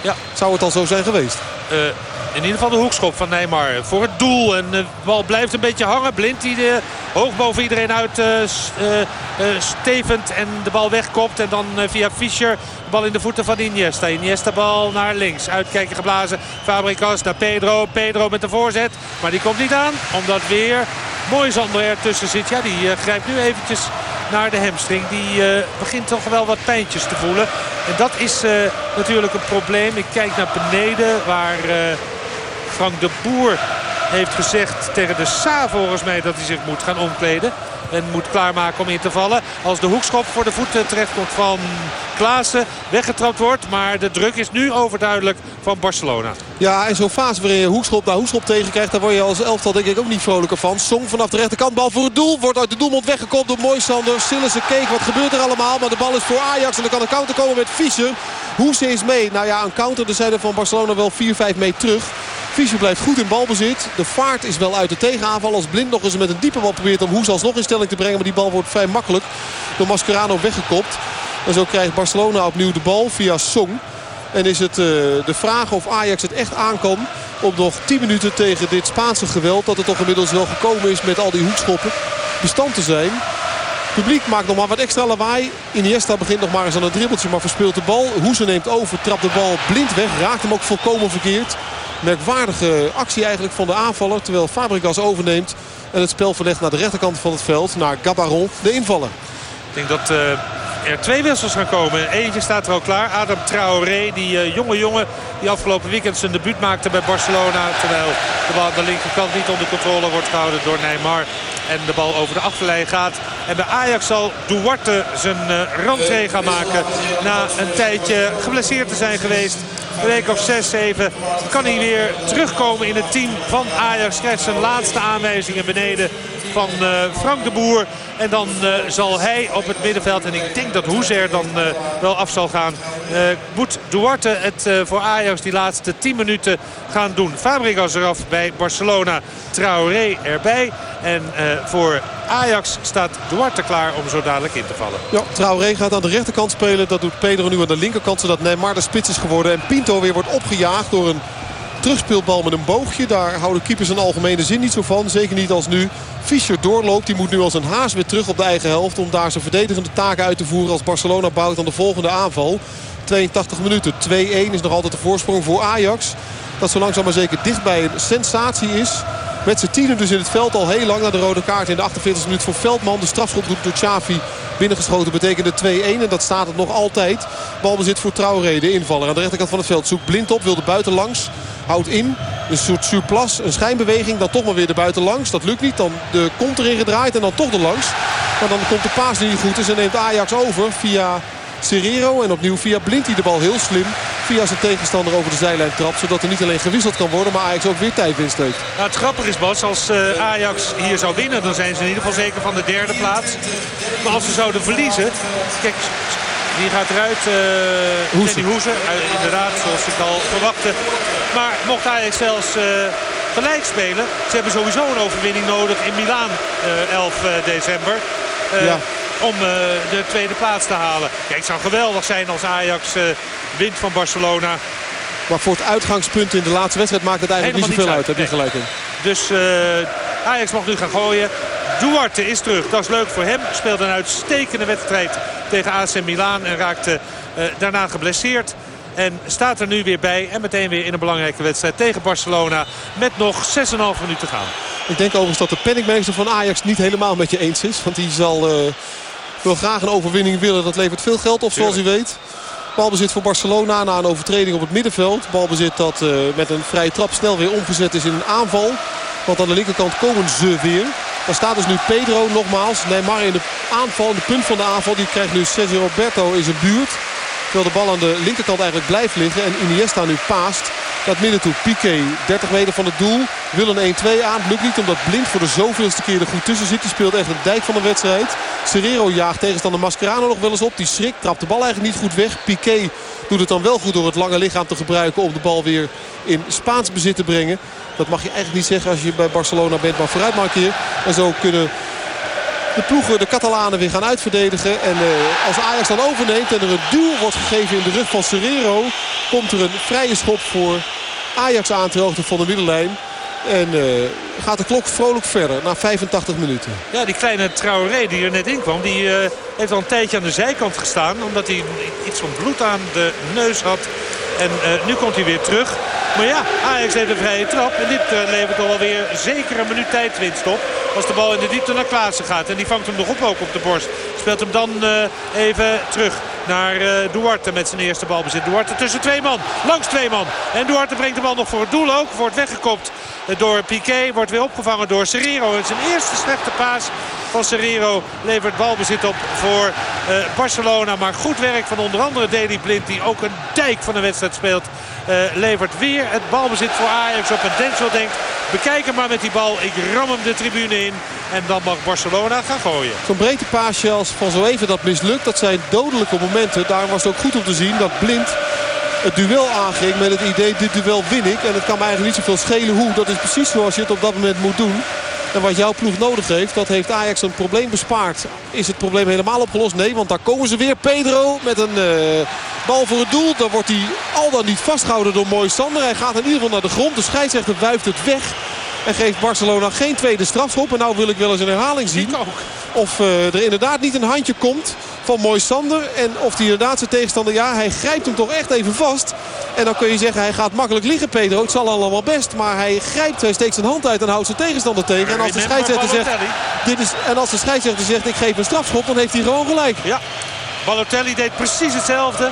Ja. Zou het al zo zijn geweest? Uh, in ieder geval de hoekschop van Neymar voor het doel. En de bal blijft een beetje hangen. Blind die de, hoog boven iedereen uit uh, stevend en de bal wegkopt. En dan via Fischer de bal in de voeten van Iniesta. Iniesta bal naar links. Uitkijken geblazen. Fabricas naar Pedro. Pedro met de voorzet. Maar die komt niet aan. Omdat weer Moisander ertussen zit. Ja, die grijpt nu eventjes naar de hamstring. Die begint toch wel wat pijntjes te voelen. En dat is natuurlijk een probleem. Ik kijk naar beneden waar uh, Frank de Boer heeft gezegd tegen de Sa volgens mij dat hij zich moet gaan omkleden. En moet klaarmaken om in te vallen. Als de hoekschop voor de voeten terechtkomt van Klaassen. Weggetrapt wordt. Maar de druk is nu overduidelijk van Barcelona. Ja, en zo'n fase waarin je hoekschop na hoekschop tegenkrijgt. Daar word je als elftal denk ik ook niet vrolijker van. Song vanaf de rechterkant. Bal voor het doel. Wordt uit de doelmond weggekopt door Moisander. Sillissen keek wat gebeurt er allemaal. Maar de bal is voor Ajax. En dan kan een counter komen met Fischer. Hoese is mee. Nou ja, een counter de zijde van Barcelona wel 4-5 meter terug. Fischer blijft goed in balbezit. De vaart is wel uit de tegenaanval. Als Blind nog eens met een diepe bal probeert om Hoes alsnog in stelling te brengen. Maar die bal wordt vrij makkelijk door Mascherano weggekopt. En zo krijgt Barcelona opnieuw de bal via Song. En is het uh, de vraag of Ajax het echt aan kan om nog 10 minuten tegen dit Spaanse geweld... dat het toch inmiddels wel gekomen is met al die hoekschoppen bestand te zijn. Het publiek maakt nog maar wat extra lawaai. Iniesta begint nog maar eens aan een dribbeltje, maar verspeelt de bal. Hoeze neemt over, trapt de bal blind weg. Raakt hem ook volkomen verkeerd. Merkwaardige actie eigenlijk van de aanvaller. Terwijl Fabregas overneemt. En het spel verlegt naar de rechterkant van het veld. Naar Gabaron, de invaller. Ik denk dat uh, er twee wissels gaan komen. Eentje staat er al klaar. Adam Traoré, die uh, jonge jongen die afgelopen weekend zijn debuut maakte bij Barcelona. Terwijl de bal aan de linkerkant niet onder controle wordt gehouden door Neymar. En de bal over de achterlijn gaat. En bij Ajax zal Duarte zijn uh, gaan maken. Na een tijdje geblesseerd te zijn geweest. Een week of 6, 7 kan hij weer terugkomen in het team van Ajax. Krijgt zijn laatste aanwijzingen beneden van uh, Frank de Boer. En dan uh, zal hij op het middenveld, en ik denk dat Hoezer dan uh, wel af zal gaan... moet Duarte het voor Ajax die laatste 10 minuten gaan doen. Fabregas eraf bij Barcelona, Traoré erbij. En voor Ajax staat Duarte klaar om zo dadelijk in te vallen. Ja, Traoré gaat aan de rechterkant spelen. Dat doet Pedro nu aan de linkerkant. Zodat Neymar de spits is geworden. En Pinto weer wordt opgejaagd door een terugspeelbal met een boogje. Daar houden keepers in algemene zin niet zo van. Zeker niet als nu Fischer doorloopt. Die moet nu als een haas weer terug op de eigen helft. Om daar zijn verdedigende taken uit te voeren als Barcelona bouwt aan de volgende aanval. 82 minuten. 2-1 is nog altijd de voorsprong voor Ajax. Dat zo langzaam maar zeker dichtbij een sensatie is. Met z'n tienen dus in het veld al heel lang naar de rode kaart. In de 48e minuut voor Veldman. De strafschopgroep door Xavi binnengeschoten betekende 2-1. En dat staat het nog altijd. Balbezit voor Traoré, invaller. Aan de rechterkant van het veld zoekt blind op. Wilde buitenlangs. Houdt in. Een soort surplus. Een schijnbeweging. Dan toch maar weer de buitenlangs. Dat lukt niet. Dan de kont erin gedraaid. En dan toch de langs. Maar dan komt de paas die niet goed is. En neemt Ajax over via Serrero. En opnieuw via Blind die de bal heel slim via zijn tegenstander over de zijlijn trapt. Zodat er niet alleen gewisseld kan worden, maar Ajax ook weer tijdwinst heeft. Het grappige is Bas, als uh, Ajax hier zou winnen... dan zijn ze in ieder geval zeker van de derde plaats. Maar als ze zouden verliezen... Kijk, die gaat eruit. Uh, Hoeze. Hoeze. Uh, inderdaad, zoals ik al verwachtte. Maar mocht Ajax zelfs... Uh, gelijk spelen. Ze hebben sowieso een overwinning nodig in Milaan 11 december. Ja om uh, de tweede plaats te halen. Kijk, het zou geweldig zijn als Ajax uh, wint van Barcelona. Maar voor het uitgangspunt in de laatste wedstrijd maakt het eigenlijk Helemaal niet zoveel uit. Heb je gelijk in. Dus uh, Ajax mag nu gaan gooien. Duarte is terug. Dat is leuk voor hem. Speelt een uitstekende wedstrijd tegen AC Milan. En raakte daarna geblesseerd. En staat er nu weer bij. En meteen weer in een belangrijke wedstrijd tegen Barcelona. Met nog 6,5 minuten gaan. Ik denk overigens dat de penningmeester van Ajax niet helemaal met je eens is. Want die zal wil graag een overwinning willen. Dat levert veel geld op zoals u weet. Balbezit voor Barcelona na een overtreding op het middenveld. Balbezit dat uh, met een vrije trap snel weer omgezet is in een aanval. Want aan de linkerkant komen ze weer. Daar staat dus nu Pedro nogmaals. Neymar in de aanval, de punt van de aanval. Die krijgt nu Sergio Roberto in zijn buurt. Terwijl de bal aan de linkerkant eigenlijk blijft liggen. En Iniesta nu paast. Dat midden toe. Piqué 30 meter van het doel. Wil een 1-2 aan. Lukt niet omdat Blind voor de zoveelste keer er goed tussen zit. Die speelt echt een dijk van de wedstrijd. Serrero jaagt tegenstander Mascherano nog wel eens op. Die schrikt. Trapt de bal eigenlijk niet goed weg. Piqué doet het dan wel goed door het lange lichaam te gebruiken. Om de bal weer in Spaans bezit te brengen. Dat mag je eigenlijk niet zeggen als je bij Barcelona bent. Maar vooruit maar keer. En zo kunnen de ploegen, de Catalanen weer gaan uitverdedigen. En uh, als Ajax dan overneemt en er een duw wordt gegeven in de rug van Serrero... komt er een vrije schop voor Ajax aan ter hoogte van de middenlijn. En uh, gaat de klok vrolijk verder na 85 minuten. Ja, die kleine Traoré die er net in kwam, die uh, heeft al een tijdje aan de zijkant gestaan. Omdat hij iets van bloed aan de neus had. En uh, nu komt hij weer terug. Maar ja, Ajax heeft een vrije trap. En dit uh, levert alweer zeker een minuut tijdwinst op. Als de bal in de diepte naar Klaassen gaat. En die vangt hem nog op ook op de borst. Speelt hem dan uh, even terug naar Duarte met zijn eerste balbezit. Duarte tussen twee man. Langs twee man. En Duarte brengt de bal nog voor het doel ook. Wordt weggekopt door Piqué. Wordt weer opgevangen door Serrero. En zijn eerste slechte paas van Serrero levert balbezit op voor Barcelona. Maar goed werk van onder andere Daley Blind. Die ook een dijk van de wedstrijd speelt. Uh, levert weer het balbezit voor Ajax op. En Denzel denkt, bekijk hem maar met die bal. Ik ram hem de tribune in. En dan mag Barcelona gaan gooien. Zo'n breedtepaasje als van zo even dat mislukt. Dat zijn dodelijke momenten. Daarom was het ook goed om te zien dat Blind het duel aanging met het idee dit duel win ik. En het kan me eigenlijk niet zoveel schelen hoe. Dat is precies zoals je het op dat moment moet doen. En wat jouw ploeg nodig heeft, dat heeft Ajax een probleem bespaard. Is het probleem helemaal opgelost? Nee, want daar komen ze weer. Pedro met een uh, bal voor het doel. Dan wordt hij al dan niet vastgehouden door Mooi Sander. Hij gaat in ieder geval naar de grond. De scheidsrechter wuift het weg. En geeft Barcelona geen tweede strafschop. En nou wil ik wel eens een herhaling zien. Of uh, er inderdaad niet een handje komt van Moisander. En of hij inderdaad zijn tegenstander... Ja, hij grijpt hem toch echt even vast. En dan kun je zeggen, hij gaat makkelijk liggen, Pedro. Het zal allemaal best. Maar hij grijpt, hij steekt zijn hand uit en houdt zijn tegenstander tegen. En als de scheidsrechter zegt, dit is, en als de scheidsrechter zegt, ik geef een strafschop, dan heeft hij gewoon gelijk. Ja, Balotelli deed precies hetzelfde.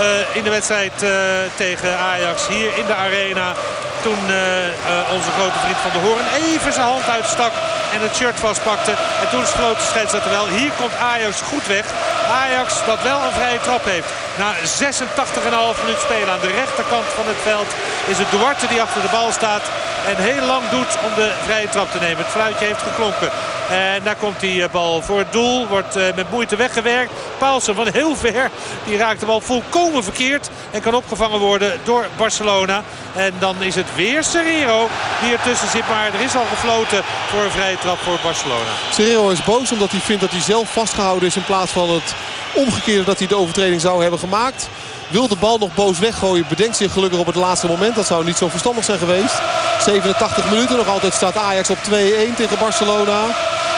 Uh, in de wedstrijd uh, tegen Ajax hier in de arena. Toen uh, onze grote vriend Van de Hoorn even zijn hand uitstak en het shirt vastpakte. En toen sloot de scheidsrechter wel. Hier komt Ajax goed weg. Ajax dat wel een vrije trap heeft. Na 86,5 minuut spelen aan de rechterkant van het veld is het Duarte die achter de bal staat. En heel lang doet om de vrije trap te nemen. Het fluitje heeft geklonken. En daar komt die bal voor het doel. Wordt met moeite weggewerkt. Paulsen van heel ver. Die raakt de bal volkomen verkeerd. En kan opgevangen worden door Barcelona. En dan is het weer Serrero die ertussen zit. Maar er is al gefloten voor een vrije trap voor Barcelona. Serrero is boos omdat hij vindt dat hij zelf vastgehouden is. In plaats van het omgekeerde dat hij de overtreding zou hebben gemaakt. Wil de bal nog boos weggooien. Bedenkt zich gelukkig op het laatste moment. Dat zou niet zo verstandig zijn geweest. 87 minuten. Nog altijd staat Ajax op 2-1 tegen Barcelona.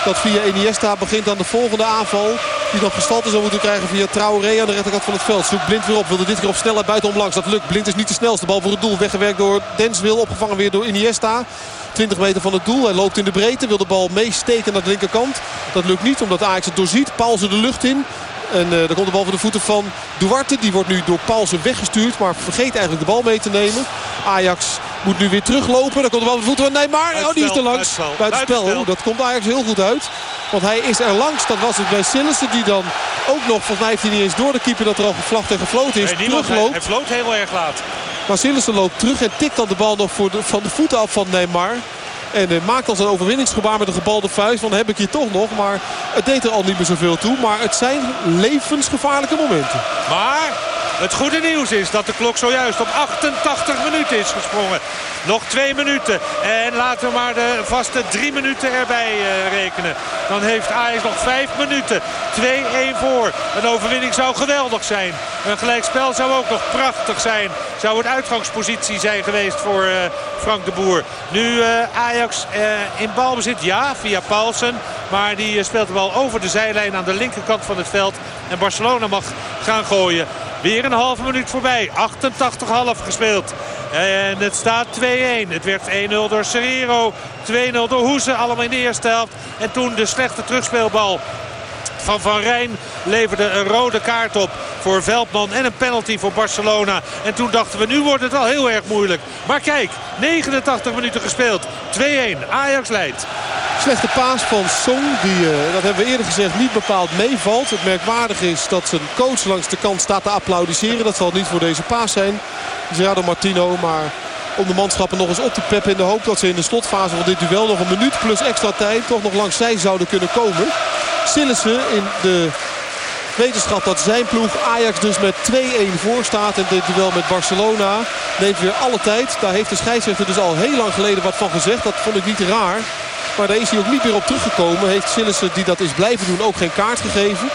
Dat via Iniesta begint aan de volgende aanval. Die nog gestalte zou moeten krijgen via Traoré aan de rechterkant van het veld. Zoekt Blind weer op. Wilde dit keer op snelheid buitenom langs. Dat lukt. Blind is niet de snelste. Bal voor het doel. Weggewerkt door Denswil. Opgevangen weer door Iniesta. 20 meter van het doel. Hij loopt in de breedte. Wil de bal meesteken naar de linkerkant. Dat lukt niet omdat Ajax het doorziet. Paulsen de lucht in. En uh, komt de bal voor de voeten van Duarte. Die wordt nu door Paulsen weggestuurd. Maar vergeet eigenlijk de bal mee te nemen. Ajax moet nu weer teruglopen. Dan komt de bal voor de voeten van Neymar. Oh, die is er langs. Buitenspel. spel. Dat komt Ajax heel goed uit. Want hij is er langs. Dat was het bij Sillissen. Die dan ook nog, volgens mij heeft hij niet eens door de keeper dat er al gevlacht en gefloten is. Nee, terugloopt. Hij, floot heel erg laat. Maar Sillissen loopt terug en tikt dan de bal nog voor de, van de voeten af van Neymar. En uh, maakt als een overwinningsgebaar met een gebalde vuist. Van heb ik hier toch nog. Maar het deed er al niet meer zoveel toe. Maar het zijn levensgevaarlijke momenten. Maar het goede nieuws is dat de klok zojuist op 88 minuten is gesprongen. Nog twee minuten. En laten we maar de vaste drie minuten erbij uh, rekenen. Dan heeft Ajax nog vijf minuten. 2-1 voor. Een overwinning zou geweldig zijn. Een gelijkspel zou ook nog prachtig zijn. Zou het uitgangspositie zijn geweest voor uh, Frank de Boer. Nu uh, Ajax in balbezit. Ja, via Paulsen. Maar die speelt de bal over de zijlijn aan de linkerkant van het veld. En Barcelona mag gaan gooien. Weer een halve minuut voorbij. 88,5 gespeeld. En het staat 2-1. Het werd 1-0 door Serrero. 2-0 door Hoesen. Allemaal in de eerste helft. En toen de slechte terugspeelbal van Van Rijn leverde een rode kaart op voor Veldman en een penalty voor Barcelona. En toen dachten we, nu wordt het al heel erg moeilijk. Maar kijk, 89 minuten gespeeld. 2-1, Ajax leidt. Slechte paas van Song, die, uh, dat hebben we eerder gezegd, niet bepaald meevalt. Het merkwaardige is dat zijn coach langs de kant staat te applaudisseren. Dat zal niet voor deze paas zijn. Gerardo Martino, maar om de manschappen nog eens op te peppen in de hoop dat ze in de slotfase van dit duel nog een minuut plus extra tijd toch nog langs zij zouden kunnen komen. Sillissen in de wetenschap dat zijn ploeg Ajax dus met 2-1 voor staat. En dit duel met Barcelona neemt weer alle tijd. Daar heeft de scheidsrechter dus al heel lang geleden wat van gezegd. Dat vond ik niet raar. Maar daar is hij ook niet meer op teruggekomen. Heeft Sillissen, die dat is blijven doen, ook geen kaart gegeven.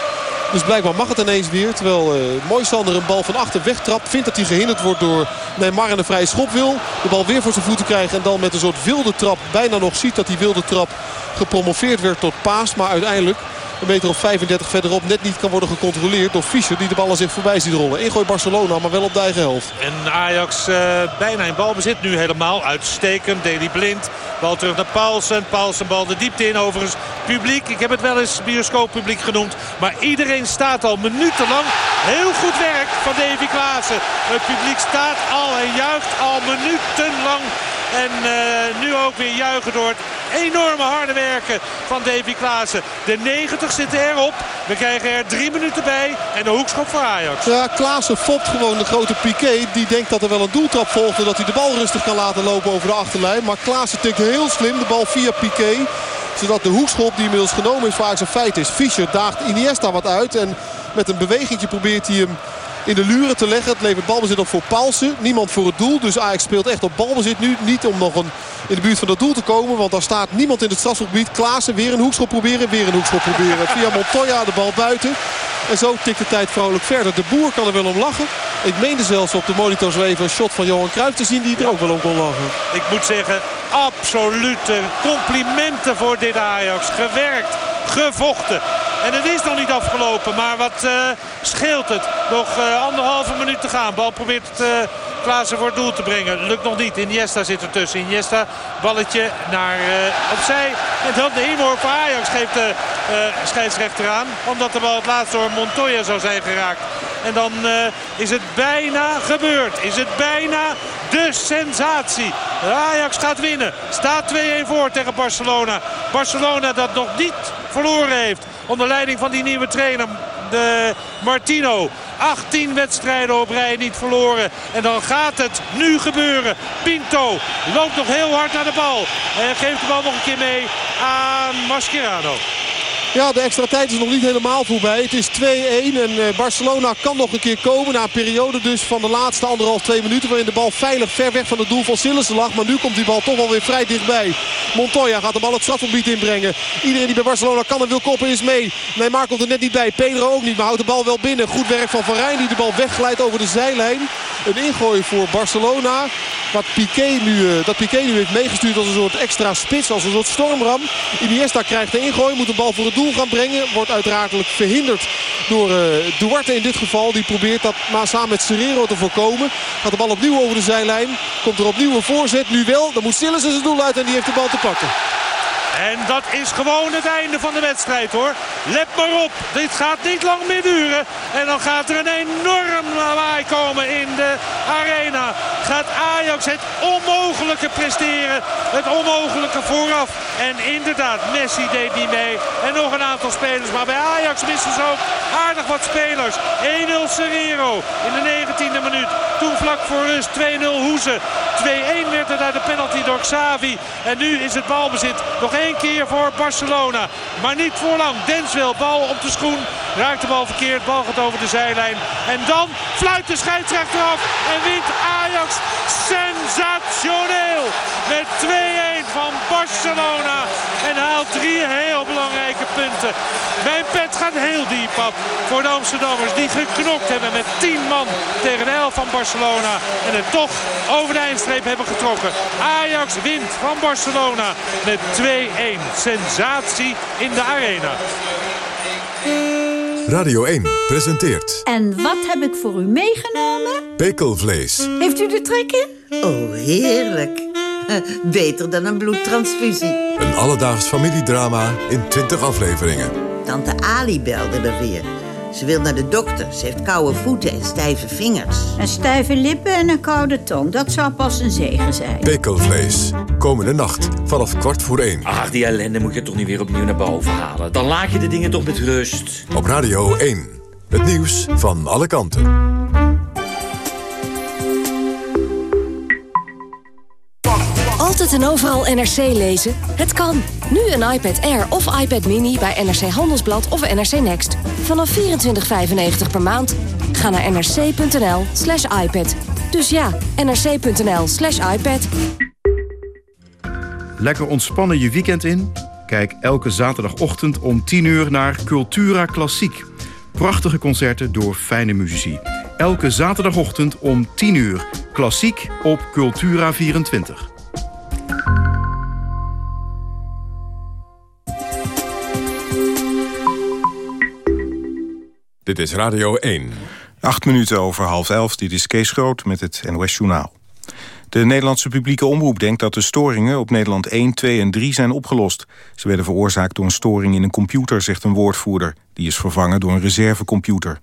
Dus blijkbaar mag het ineens weer. Terwijl uh, Moisander een bal van achter wegtrapt. Vindt dat hij gehinderd wordt door Neymar en een vrije schop wil. De bal weer voor zijn voeten krijgen. En dan met een soort wilde trap bijna nog ziet dat die wilde trap gepromoveerd werd tot paas. Maar uiteindelijk een meter of 35 verderop net niet kan worden gecontroleerd door Fischer. Die de bal aan zich voorbij ziet rollen. Ingooi Barcelona, maar wel op de eigen helft. En Ajax uh, bijna in balbezit nu helemaal. Uitstekend. Deli Blind. Bal terug naar Paulsen. Paulsen bal de diepte in. Overigens publiek. Ik heb het wel eens bioscooppubliek genoemd. Maar iedereen staat al minutenlang. Heel goed werk van Davy Klaassen. Het publiek staat al en juicht al minutenlang. En uh, nu ook weer juichen door het enorme harde werken van Davy Klaassen. De 90 zitten erop. We krijgen er drie minuten bij. En de hoekschop voor Ajax. Ja, Klaassen fopt gewoon de grote Piqué. Die denkt dat er wel een doeltrap volgt. En dat hij de bal rustig kan laten lopen over de achterlijn. Maar Klaassen tikt heel slim de bal via Piqué zodat de hoekschop die inmiddels genomen is vaak zijn feit is. Fischer daagt Iniesta wat uit. En met een bewegingje probeert hij hem in de luren te leggen. Het levert balbezit op voor Paulsen. Niemand voor het doel. Dus Ajax speelt echt op balbezit nu. Niet om nog een, in de buurt van dat doel te komen. Want daar staat niemand in het strafschopgebied. Klaassen weer een hoekschop proberen. Weer een hoekschop proberen. Via Montoya de bal buiten. En zo tikt de tijd vrolijk verder. De boer kan er wel om lachen. Ik meende zelfs op de monitor zo even een shot van Johan Cruijff te zien die er ook wel om kon lachen. Ik moet zeggen, absolute complimenten voor dit Ajax. Gewerkt, gevochten. En het is nog niet afgelopen. Maar wat scheelt het? Nog anderhalve minuut te gaan. Bal probeert het Klaassen voor het doel te brengen. Lukt nog niet. Iniesta zit ertussen. Iniesta, balletje naar uh, opzij. En dan de inworp voor Ajax geeft de uh, scheidsrechter aan. Omdat de bal het laatst door Montoya zou zijn geraakt. En dan uh, is het bijna gebeurd. Is het bijna de sensatie. Ajax gaat winnen. Staat 2-1 voor tegen Barcelona. Barcelona dat nog niet verloren heeft. Onder leiding van die nieuwe trainer de Martino. 18 wedstrijden op rij niet verloren. En dan gaat het nu gebeuren. Pinto loopt nog heel hard naar de bal. En geeft de bal nog een keer mee aan Mascherano. Ja, de extra tijd is nog niet helemaal voorbij. Het is 2-1 en eh, Barcelona kan nog een keer komen. Na een periode dus van de laatste anderhalf, twee minuten... waarin de bal veilig ver weg van het doel van Sillissen lag. Maar nu komt die bal toch wel weer vrij dichtbij. Montoya gaat de bal het strafgebied inbrengen. Iedereen die bij Barcelona kan en wil koppen is mee. Neymar komt er net niet bij. Pedro ook niet, maar houdt de bal wel binnen. Goed werk van Van Rijn die de bal wegglijdt over de zijlijn. Een ingooi voor Barcelona. Wat Piqué nu, uh, dat Piqué nu heeft meegestuurd als een soort extra spits. Als een soort stormram. Iniesta krijgt de ingooi. Moet de bal voor het doel gaan brengen. Wordt uiteraardelijk verhinderd door uh, Duarte in dit geval. Die probeert dat maar samen met Serrero te voorkomen. Gaat de bal opnieuw over de zijlijn. Komt er opnieuw een voorzet. Nu wel. Dan moet Sillis zijn doel uit en die heeft de bal te pakken. En dat is gewoon het einde van de wedstrijd hoor. Let maar op. Dit gaat niet lang meer duren. En dan gaat er een enorm lawaai komen in de arena. Gaat Ajax het onmogelijke presteren. Het onmogelijke vooraf. En inderdaad, Messi deed niet mee. En nog een aantal spelers. Maar bij Ajax missen ze ook aardig wat spelers. 1-0 Serrero in de 19e minuut. Toen vlak voor rust 2-0 Hoeze. 2-1 werd het uit de penalty door Xavi. En nu is het balbezit nog één keer voor Barcelona. Maar niet voor lang. Denswil, bal op de schoen. Raakt de bal verkeerd. Bal gaat over de zijlijn. En dan fluit de scheidsrechter af. En wint Ajax sensationeel. Met 2-1 van Barcelona. En haalt drie heel belangrijke punten. Mijn pet gaat heel diep op voor de Amsterdammers. Die geknokt hebben met 10 man tegen de 11 van Barcelona. En het toch over de eindstreep hebben getrokken. Ajax wint van Barcelona met 2-1. Sensatie in de arena. Radio 1 presenteert... En wat heb ik voor u meegenomen? Pekelvlees. Heeft u er trek in? Oh, heerlijk. Beter dan een bloedtransfusie. Een alledaags familiedrama in 20 afleveringen. Tante Ali belde er weer. Ze wil naar de dokter. Ze heeft koude voeten en stijve vingers. En stijve lippen en een koude tong. Dat zou pas een zegen zijn. Pekelvlees. Komende nacht vanaf kwart voor één. Ach, die ellende moet je toch niet weer opnieuw naar boven halen. Dan laat je de dingen toch met rust. Op Radio 1. Het nieuws van alle kanten. Altijd en overal NRC lezen? Het kan. Nu een iPad Air of iPad Mini bij NRC Handelsblad of NRC Next. Vanaf 24,95 per maand. Ga naar nrc.nl slash iPad. Dus ja, nrc.nl slash iPad. Lekker ontspannen je weekend in? Kijk elke zaterdagochtend om 10 uur naar Cultura Klassiek. Prachtige concerten door fijne muzici. Elke zaterdagochtend om 10 uur. Klassiek op Cultura 24. Dit is Radio 1. Acht minuten over half elf. Dit is Kees Groot met het NOS Journaal. De Nederlandse publieke omroep denkt dat de storingen op Nederland 1, 2 en 3 zijn opgelost. Ze werden veroorzaakt door een storing in een computer, zegt een woordvoerder. Die is vervangen door een reservecomputer.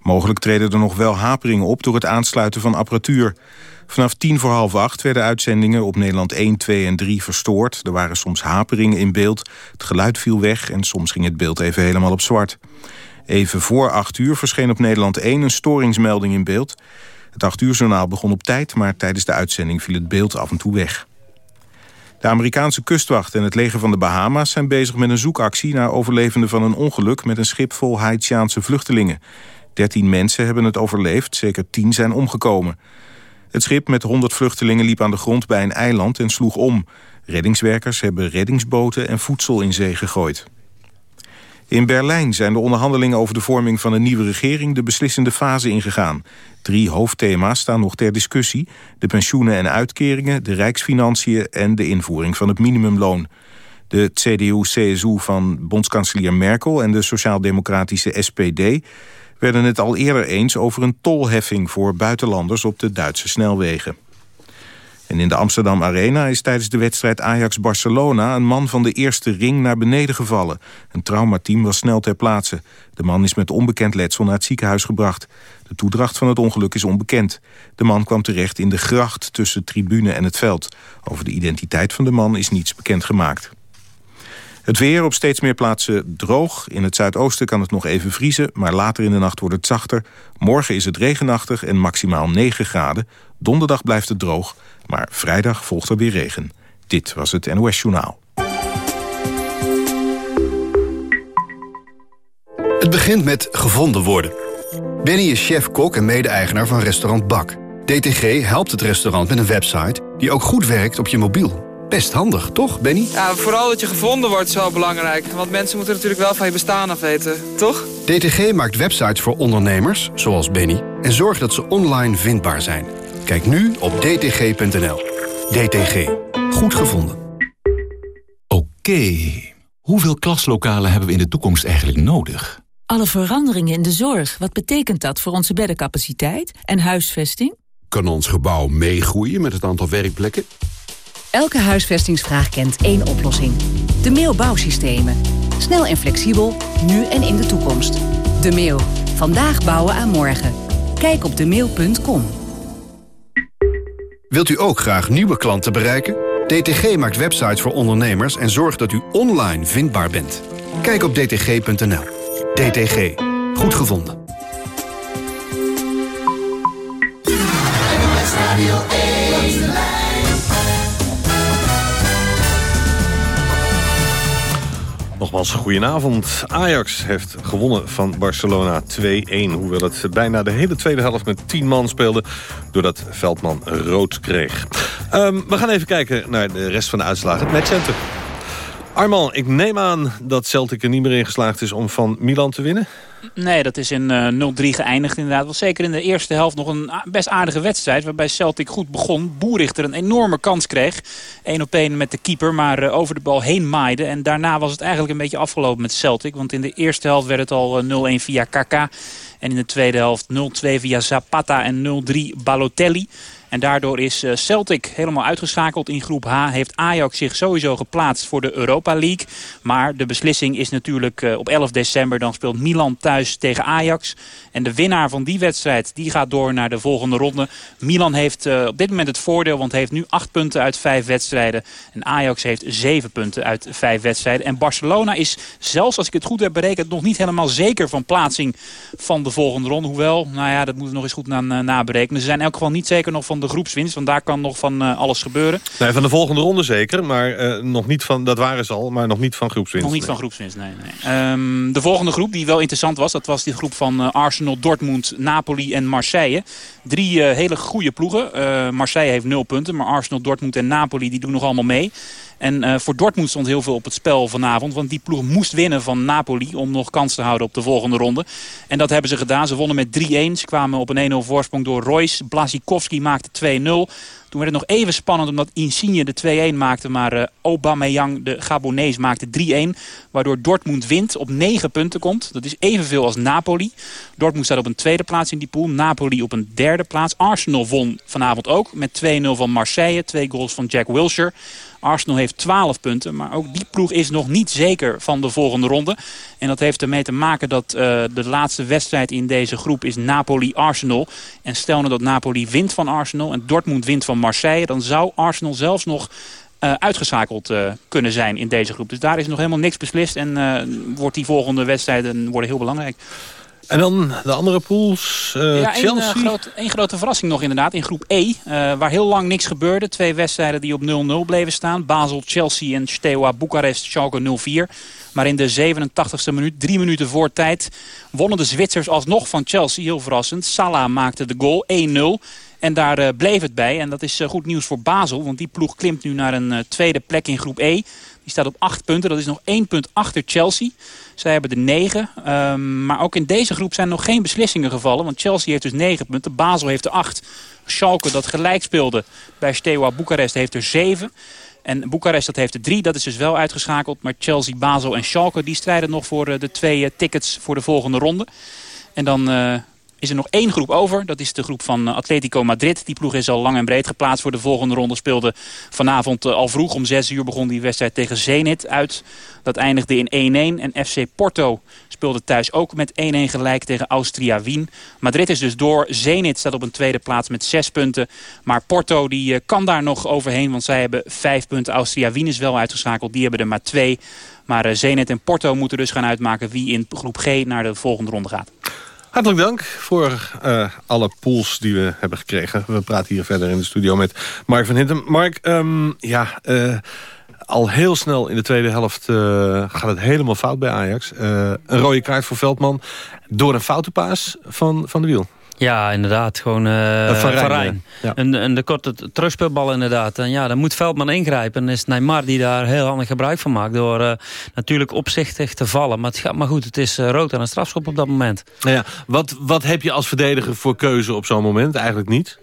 Mogelijk treden er nog wel haperingen op door het aansluiten van apparatuur. Vanaf tien voor half acht werden uitzendingen op Nederland 1, 2 en 3 verstoord. Er waren soms haperingen in beeld, het geluid viel weg... en soms ging het beeld even helemaal op zwart. Even voor 8 uur verscheen op Nederland 1 een storingsmelding in beeld. Het 8 uur begon op tijd, maar tijdens de uitzending viel het beeld af en toe weg. De Amerikaanse kustwacht en het leger van de Bahama's zijn bezig met een zoekactie naar overlevenden van een ongeluk met een schip vol Haitiaanse vluchtelingen. 13 mensen hebben het overleefd, zeker 10 zijn omgekomen. Het schip met 100 vluchtelingen liep aan de grond bij een eiland en sloeg om. Reddingswerkers hebben reddingsboten en voedsel in zee gegooid. In Berlijn zijn de onderhandelingen over de vorming van een nieuwe regering de beslissende fase ingegaan. Drie hoofdthema's staan nog ter discussie. De pensioenen en uitkeringen, de rijksfinanciën en de invoering van het minimumloon. De CDU-CSU van bondskanselier Merkel en de sociaal-democratische SPD... werden het al eerder eens over een tolheffing voor buitenlanders op de Duitse snelwegen. En in de Amsterdam Arena is tijdens de wedstrijd Ajax-Barcelona... een man van de eerste ring naar beneden gevallen. Een traumateam was snel ter plaatse. De man is met onbekend letsel naar het ziekenhuis gebracht. De toedracht van het ongeluk is onbekend. De man kwam terecht in de gracht tussen tribune en het veld. Over de identiteit van de man is niets bekendgemaakt. Het weer op steeds meer plaatsen droog. In het zuidoosten kan het nog even vriezen, maar later in de nacht wordt het zachter. Morgen is het regenachtig en maximaal 9 graden. Donderdag blijft het droog, maar vrijdag volgt er weer regen. Dit was het NOS Journaal. Het begint met gevonden worden. Benny is chef-kok en mede-eigenaar van restaurant Bak. DTG helpt het restaurant met een website die ook goed werkt op je mobiel. Best handig, toch, Benny? Ja, vooral dat je gevonden wordt is wel belangrijk. Want mensen moeten natuurlijk wel van je bestaan af weten, toch? DTG maakt websites voor ondernemers, zoals Benny... en zorgt dat ze online vindbaar zijn. Kijk nu op dtg.nl. DTG. Goed gevonden. Oké. Hoeveel klaslokalen hebben we in de toekomst eigenlijk nodig? Alle veranderingen in de zorg, wat betekent dat voor onze beddencapaciteit en huisvesting? Kan ons gebouw meegroeien met het aantal werkplekken? Elke huisvestingsvraag kent één oplossing. De Meo Bouwsystemen. Snel en flexibel, nu en in de toekomst. De Meo. Vandaag bouwen aan morgen. Kijk op demeel.com. Wilt u ook graag nieuwe klanten bereiken? DTG maakt websites voor ondernemers en zorgt dat u online vindbaar bent. Kijk op dtg.nl. DTG. Goed gevonden. Nogmaals, goedenavond. Ajax heeft gewonnen van Barcelona 2-1. Hoewel het bijna de hele tweede helft met 10 man speelde... doordat Veldman rood kreeg. Um, we gaan even kijken naar de rest van de uitslagen. Het matchcenter. Arman, ik neem aan dat Celtic er niet meer in geslaagd is om van Milan te winnen? Nee, dat is in uh, 0-3 geëindigd inderdaad. Was zeker in de eerste helft nog een best aardige wedstrijd... waarbij Celtic goed begon. Boerichter een enorme kans kreeg. Eén op één met de keeper, maar uh, over de bal heen maaide. En daarna was het eigenlijk een beetje afgelopen met Celtic. Want in de eerste helft werd het al uh, 0-1 via Kaka. En in de tweede helft 0-2 via Zapata en 0-3 Balotelli. En daardoor is eh, Celtic helemaal uitgeschakeld in groep H. Heeft Ajax zich sowieso geplaatst voor de Europa League. Maar de beslissing is natuurlijk eh, op 11 december. Dan speelt Milan thuis tegen Ajax. En de winnaar van die wedstrijd die gaat door naar de volgende ronde. Milan heeft uh, op dit moment het voordeel. Want heeft nu 8 punten uit 5 wedstrijden. En Ajax heeft 7 punten uit 5 wedstrijden. En Barcelona is zelfs als ik het goed heb berekend nog niet helemaal zeker van plaatsing van de volgende ronde. Hoewel, nou ja, dat moeten we nog eens goed na, naberekenen. Ze zijn in elk geval niet zeker nog van de groepswinst. Want daar kan nog van uh, alles gebeuren. Nee, van de volgende ronde zeker. Maar uh, nog niet van, dat waren ze al, maar nog niet van groepswinst. Nog niet van groepswinst, nee. nee. Um, de volgende groep die wel interessant was, dat was die groep van uh, Arsenal, Dortmund, Napoli en Marseille. Drie hele goede ploegen. Marseille heeft nul punten, maar Arsenal, Dortmund en Napoli die doen nog allemaal mee. En uh, voor Dortmund stond heel veel op het spel vanavond. Want die ploeg moest winnen van Napoli om nog kans te houden op de volgende ronde. En dat hebben ze gedaan. Ze wonnen met 3-1. Ze kwamen op een 1-0 voorsprong door Royce. Blazikowski maakte 2-0. Toen werd het nog even spannend omdat Insigne de 2-1 maakte. Maar uh, Aubameyang, de Gabonees, maakte 3-1. Waardoor Dortmund wint op 9 punten komt. Dat is evenveel als Napoli. Dortmund staat op een tweede plaats in die pool. Napoli op een derde plaats. Arsenal won vanavond ook met 2-0 van Marseille. Twee goals van Jack Wilshere. Arsenal heeft 12 punten, maar ook die ploeg is nog niet zeker van de volgende ronde. En dat heeft ermee te maken dat uh, de laatste wedstrijd in deze groep is Napoli-Arsenal. En stel nou dat Napoli wint van Arsenal en Dortmund wint van Marseille... dan zou Arsenal zelfs nog uh, uitgeschakeld uh, kunnen zijn in deze groep. Dus daar is nog helemaal niks beslist en wordt die volgende wedstrijden worden heel belangrijk. En dan de andere pools, uh, ja, Chelsea? Een, uh, groot, een grote verrassing nog inderdaad in groep E. Uh, waar heel lang niks gebeurde. Twee wedstrijden die op 0-0 bleven staan. Basel, Chelsea en Steaua Boekarest, Schalke 0-4. Maar in de 87e minuut, drie minuten voor tijd... wonnen de Zwitsers alsnog van Chelsea. Heel verrassend. Salah maakte de goal, 1-0. En daar bleef het bij. En dat is goed nieuws voor Basel. Want die ploeg klimt nu naar een tweede plek in groep E. Die staat op 8 punten. Dat is nog 1 punt achter Chelsea. Zij hebben de 9. Um, maar ook in deze groep zijn nog geen beslissingen gevallen. Want Chelsea heeft dus 9 punten. Basel heeft er 8. Schalke dat gelijk speelde bij Steaua Boekarest heeft er 7. En Boekarest dat heeft de drie, dat is dus wel uitgeschakeld. Maar Chelsea, Basel en Schalke die strijden nog voor de twee tickets voor de volgende ronde. En dan is er nog één groep over. Dat is de groep van eh, Atletico Madrid. Die ploeg is al lang en breed geplaatst voor de volgende ronde. Speelde vanavond eh, al vroeg. Om 6 uur begon die wedstrijd tegen Zenit uit. Dat eindigde in 1-1. En FC Porto speelde thuis ook met 1-1 gelijk tegen Austria Wien. Madrid is dus door. Zenit staat op een tweede plaats met 6 punten. Maar Porto die eh, kan daar nog overheen. Want zij hebben 5 punten. Austria Wien is wel uitgeschakeld. Die hebben er maar 2. Maar Zenit en Porto moeten dus gaan uitmaken wie in groep G naar de volgende ronde gaat. Hartelijk dank voor uh, alle pools die we hebben gekregen. We praten hier verder in de studio met Mark van Hintem. Mark, um, ja, uh, al heel snel in de tweede helft uh, gaat het helemaal fout bij Ajax. een rode kaart voor Veldman door een foute paas van, van de wiel. Ja, inderdaad. Gewoon uh, van Rijn. En, en, de korte terugspeelbal inderdaad. En ja, dan moet Veldman ingrijpen. En is Neymar die daar heel handig gebruik van maakt. Door uh, natuurlijk opzichtig te vallen. Maar, het gaat, maar goed, het is uh, rood en een strafschop op dat moment. Nou ja, wat, wat heb je als verdediger voor keuze op zo'n moment? Eigenlijk niet.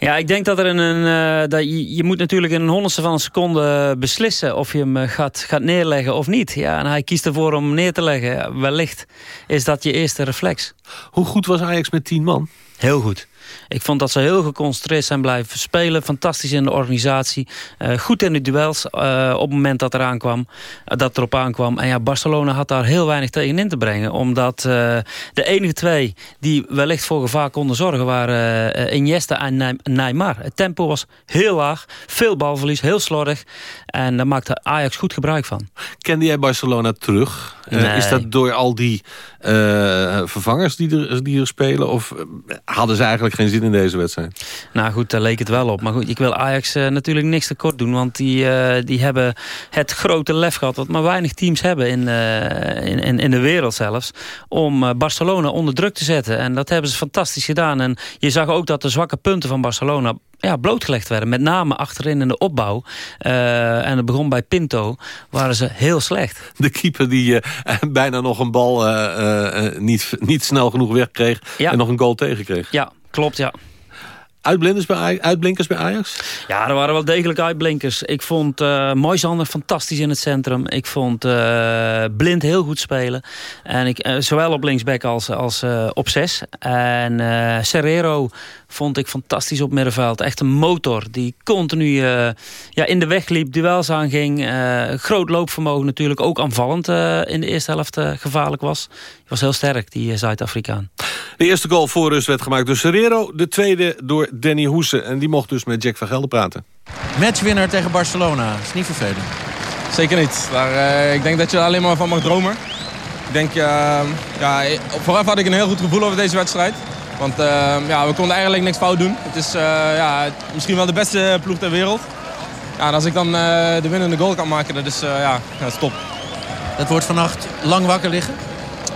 Ja, ik denk dat er een... Uh, dat je, je, moet natuurlijk in een honderdste van een seconde beslissen... of je hem eh, gaat, gaat neerleggen of niet. Ja, en hij kiest ervoor om neer te leggen. wellicht is dat je eerste reflex. Hoe goed was Ajax met tien man? Heel goed. Ik vond dat ze heel geconcentreerd zijn blijven spelen. Fantastisch in de organisatie. Uh, goed in de duels uh, op het moment dat, er aankwam, uh, dat erop aankwam. En ja, Barcelona had daar heel weinig tegen in te brengen. Omdat de enige twee die wellicht voor gevaar konden zorgen... waren Iniesta en Neymar. Het tempo was heel laag. Veel balverlies, heel slordig. En daar maakte Ajax goed gebruik van. Kende jij Barcelona terug? Nee. is dat door al die vervangers die er, die er spelen? Of hadden ze eigenlijk geen zin in deze wedstrijd. Nou goed, daar leek het wel op. Maar goed, ik wil Ajax uh, natuurlijk niks tekort doen. Want die, die hebben het grote lef gehad... wat maar weinig teams hebben in, in, in, de wereld zelfs... om Barcelona onder druk te zetten. En dat hebben ze fantastisch gedaan. En je zag ook dat de zwakke punten van Barcelona ja, blootgelegd werden. Met name achterin in de opbouw. Uh, en het begon bij Pinto. Waren ze heel slecht. De keeper die uh, bijna nog een bal uh, niet, niet snel genoeg wegkreeg. Ja. En nog een goal tegenkreeg. Ja, klopt ja. Uitblinkers bij, uitblinkers bij Ajax? Ja, er waren wel degelijk uitblinkers. Ik vond uh, Moisander fantastisch in het centrum. Ik vond uh, Blind heel goed spelen. En ik, uh, zowel op linksback als, als op zes. En Serrero vond ik fantastisch op middenveld. Echt een motor die continu ja, in de weg liep, duels aanging. groot loopvermogen natuurlijk, ook aanvallend in de eerste helft gevaarlijk was. Was heel sterk, die Zuid-Afrikaan. De eerste goal voor rust werd gemaakt door Serrero. De tweede door Danny Hoesen. En die mocht dus met Jack van Gelder praten. Matchwinner tegen Barcelona. is niet vervelend. Zeker niet. Maar, uh, ik denk dat je er alleen maar van mag dromen. Ik denk, uh, ja, vooraf had ik een heel goed gevoel over deze wedstrijd. Want uh, ja, we konden eigenlijk niks fout doen. Het is ja, misschien wel de beste ploeg ter wereld. Ja, en als ik dan de winnende goal kan maken, dat is, ja, dat is top. Dat wordt vannacht lang wakker liggen?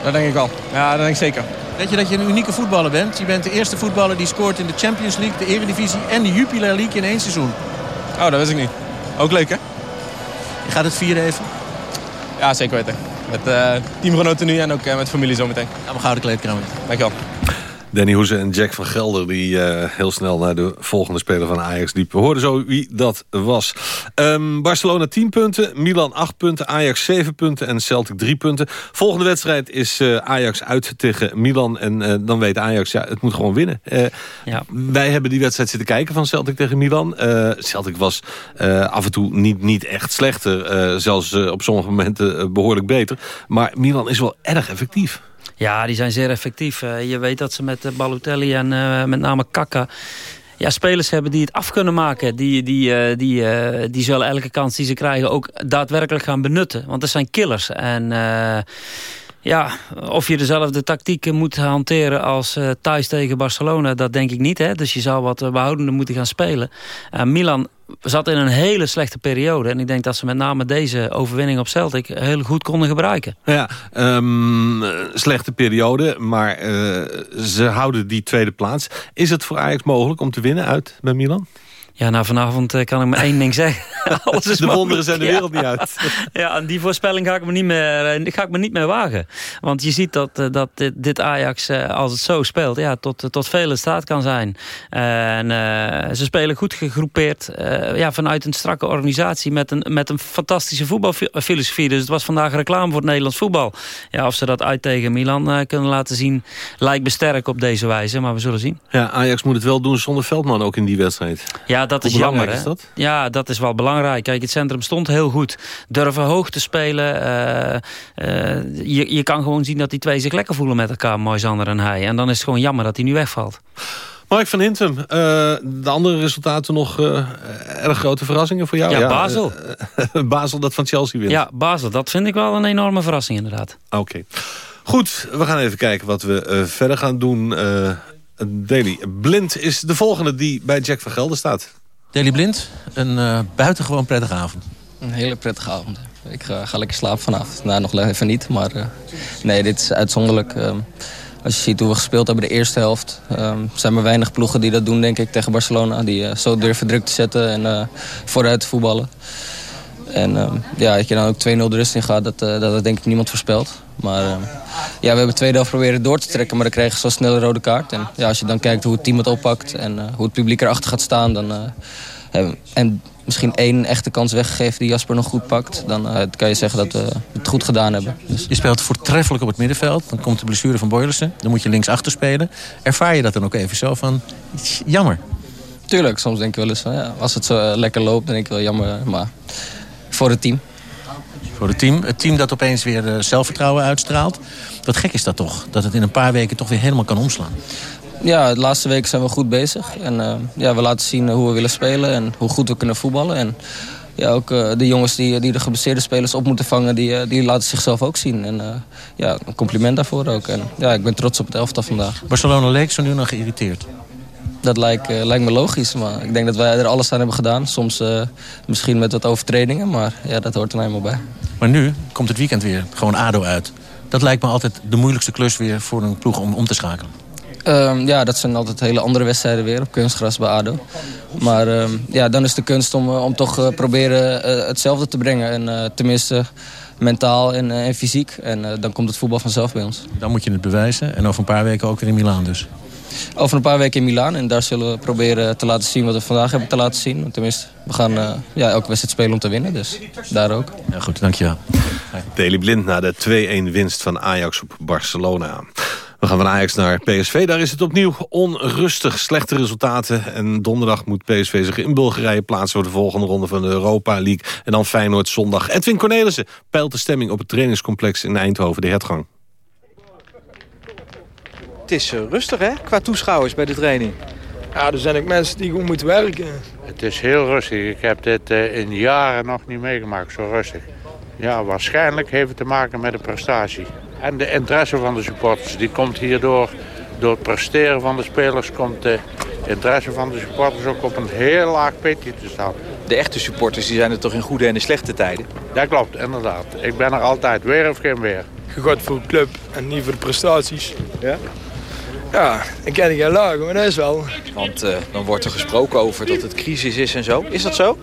Dat denk ik wel. Ja, dat denk ik zeker. Weet je dat je een unieke voetballer bent? Je bent de eerste voetballer die scoort in de Champions League, de Eredivisie en de Jupiler League in één seizoen. Oh, dat wist ik niet. Ook leuk, hè? Je gaat het vieren even? Ja, zeker weten. Met uh, teamgenoten nu en ook uh, met familie zometeen. Ja, we gaan de kleedkamer. Dankjewel. Danny Hoeze en Jack van Gelder... die uh, heel snel naar de volgende speler van Ajax liep. We hoorden zo wie dat was. Um, Barcelona 10 punten, Milan 8 punten, Ajax 7 punten en Celtic 3 punten. Volgende wedstrijd is uh, Ajax uit tegen Milan. En uh, dan weet Ajax, ja, het moet gewoon winnen. Ja. Wij hebben die wedstrijd zitten kijken van Celtic tegen Milan. Celtic was af en toe niet, niet echt slechter. zelfs op sommige momenten behoorlijk beter. Maar Milan is wel erg effectief. Ja, die zijn zeer effectief. Uh, je weet dat ze met uh, Balotelli en uh, met name Kaka... Ja, spelers hebben die het af kunnen maken. Die, die, die, die zullen elke kans die ze krijgen ook daadwerkelijk gaan benutten. Want dat zijn killers. En ja, of je dezelfde tactieken moet hanteren als thuis tegen Barcelona... dat denk ik niet. Hè? Dus je zou wat behoudender moeten gaan spelen. Milan zat in een hele slechte periode. En ik denk dat ze met name deze overwinning op Celtic heel goed konden gebruiken. Ja, um, slechte periode, maar uh, ze houden die tweede plaats. Is het voor Ajax mogelijk om te winnen uit bij Milan? Ja, nou vanavond eh, kan ik maar één ding zeggen. Alles is de wonderen mogelijk, zijn de ja. wereld niet uit. Ja, en die voorspelling ga ik me niet meer, eh, ga ik me niet meer wagen. Want je ziet dat, eh, dat dit, Ajax, als het zo speelt, ja, tot, tot vele staat kan zijn. En ze spelen goed gegroepeerd ja, vanuit een strakke organisatie met een, met een fantastische voetbalfilosofie. Dus het was vandaag reclame voor het Nederlands voetbal. Ja, of ze dat uit tegen Milan kunnen laten zien, lijkt me sterk op deze wijze. Maar we zullen zien. Ja, Ajax moet het wel doen zonder Veldman ook in die wedstrijd. Ja, dat Hoe is jammer. belangrijk hè? is dat? Ja, dat is wel belangrijk. Kijk, het centrum stond heel goed. Durven hoog te spelen. eh, eh, je, je kan gewoon zien dat die twee zich lekker voelen met elkaar, Moisander en hij. En dan is het gewoon jammer dat hij nu wegvalt. Mark van Hintem, eh, de andere resultaten nog eh, erg grote verrassingen voor jou? Ja, Basel. Basel dat van Chelsea wint. Ja, Basel, dat vind ik wel een enorme verrassing inderdaad. Oké. Goed, we gaan even kijken wat we verder gaan doen. Daily Blind is de volgende die bij Jack van Gelder staat. Deli Blind, een eh, buitengewoon prettige avond. Een hele prettige avond. Ik ga, ga lekker slapen vanavond. Nou, nog even niet, maar eh, nee, dit is uitzonderlijk. Ehm, als je ziet hoe we gespeeld hebben de eerste helft... ehm, zijn er weinig ploegen die dat doen, denk ik, tegen Barcelona. Die eh, zo durven druk te zetten en eh, vooruit te voetballen. En ehm, ja, dat je dan ook 2-0 de rust in gaat, dat, eh, dat had denk ik niemand voorspeld. Maar ehm, ja, we hebben de tweede helft proberen door te trekken, maar dan kregen we zo snel een rode kaart. En ja, als je dan kijkt hoe het team het oppakt en eh, hoe het publiek erachter gaat staan... Dan, eh, hebben- en misschien één echte kans weggegeven die Jasper nog goed pakt... dan eh, kan je zeggen dat we het goed gedaan hebben. Dus Je speelt voortreffelijk op het middenveld. Dan komt de blessure van Boylissen. Dan moet je linksachter spelen. Ervaar je dat dan ook even zo van... Jammer. Tuurlijk, soms denk ik wel eens van ja, als het zo eh, lekker loopt, dan denk ik wel jammer. Maar voor het team. Voor het team. Het team dat opeens weer eh, zelfvertrouwen uitstraalt. Wat gek is dat toch? Dat het in een paar weken toch weer helemaal kan omslaan. Ja, de laatste weken zijn we goed bezig. En eh, ja, we laten zien hoe we willen spelen en hoe goed we kunnen voetballen. En ja, ook eh, de jongens die, die de geblesseerde spelers op moeten vangen, die, eh, die laten zichzelf ook zien. En eh, ja, een compliment daarvoor ook. En ja, ik ben trots op het elftal vandaag. Barcelona leek zo nu nog geïrriteerd. Dat lijkt, eh, lijkt me logisch, maar ik denk dat wij er alles aan hebben gedaan. Soms eh, misschien met wat overtredingen, maar ja, dat hoort er nou eenmaal bij. Maar nu komt het weekend weer gewoon ADO uit. Dat lijkt me altijd de moeilijkste klus weer voor een ploeg om om te schakelen. Ehm, ja, dat zijn altijd hele andere wedstrijden weer op kunstgras bij ADO. Maar ehm, ja, dan is de kunst om, eh, om toch proberen hetzelfde te brengen. En, tenminste mentaal en, en fysiek. En dan komt het voetbal vanzelf bij ons. Dan moet je het bewijzen. En over een paar weken ook weer in Milaan dus. Over een paar weken in Milaan. En daar zullen we proberen te laten zien wat we vandaag hebben te laten zien. Tenminste, we gaan eh, ja, elke wedstrijd spelen om te winnen. Dus daar ook. Ja, goed, dankjewel. Daily Blind na de 2-1 winst van Ajax op Barcelona. We gaan van Ajax naar PSV. Daar is het opnieuw onrustig. Slechte resultaten. En donderdag moet PSV zich in Bulgarije plaatsen... voor de volgende ronde van de Europa League. En dan Feyenoord zondag. Edwin Cornelissen peilt de stemming op het trainingscomplex in Eindhoven, de Hertgang. Het is eh, rustig hè, qua toeschouwers bij de training. Ja, er zijn ook mensen die gewoon moeten werken. Het is heel rustig. Ik heb dit eh, in jaren nog niet meegemaakt, zo rustig. Ja, waarschijnlijk heeft het te maken met de prestatie. En de interesse van de supporters. Die komt hierdoor, door het presteren van de spelers... komt de interesse van de supporters ook op een heel laag pitje te staan. De echte supporters die zijn er toch in goede en in slechte tijden. Dat klopt, inderdaad. Ik ben er altijd, weer of geen weer. Je gaat voor de club en niet voor de prestaties. Ja? Ja, ik ken geen lagen, maar dat is wel. Want eh, dan wordt er gesproken over dat het crisis is en zo. Is dat zo?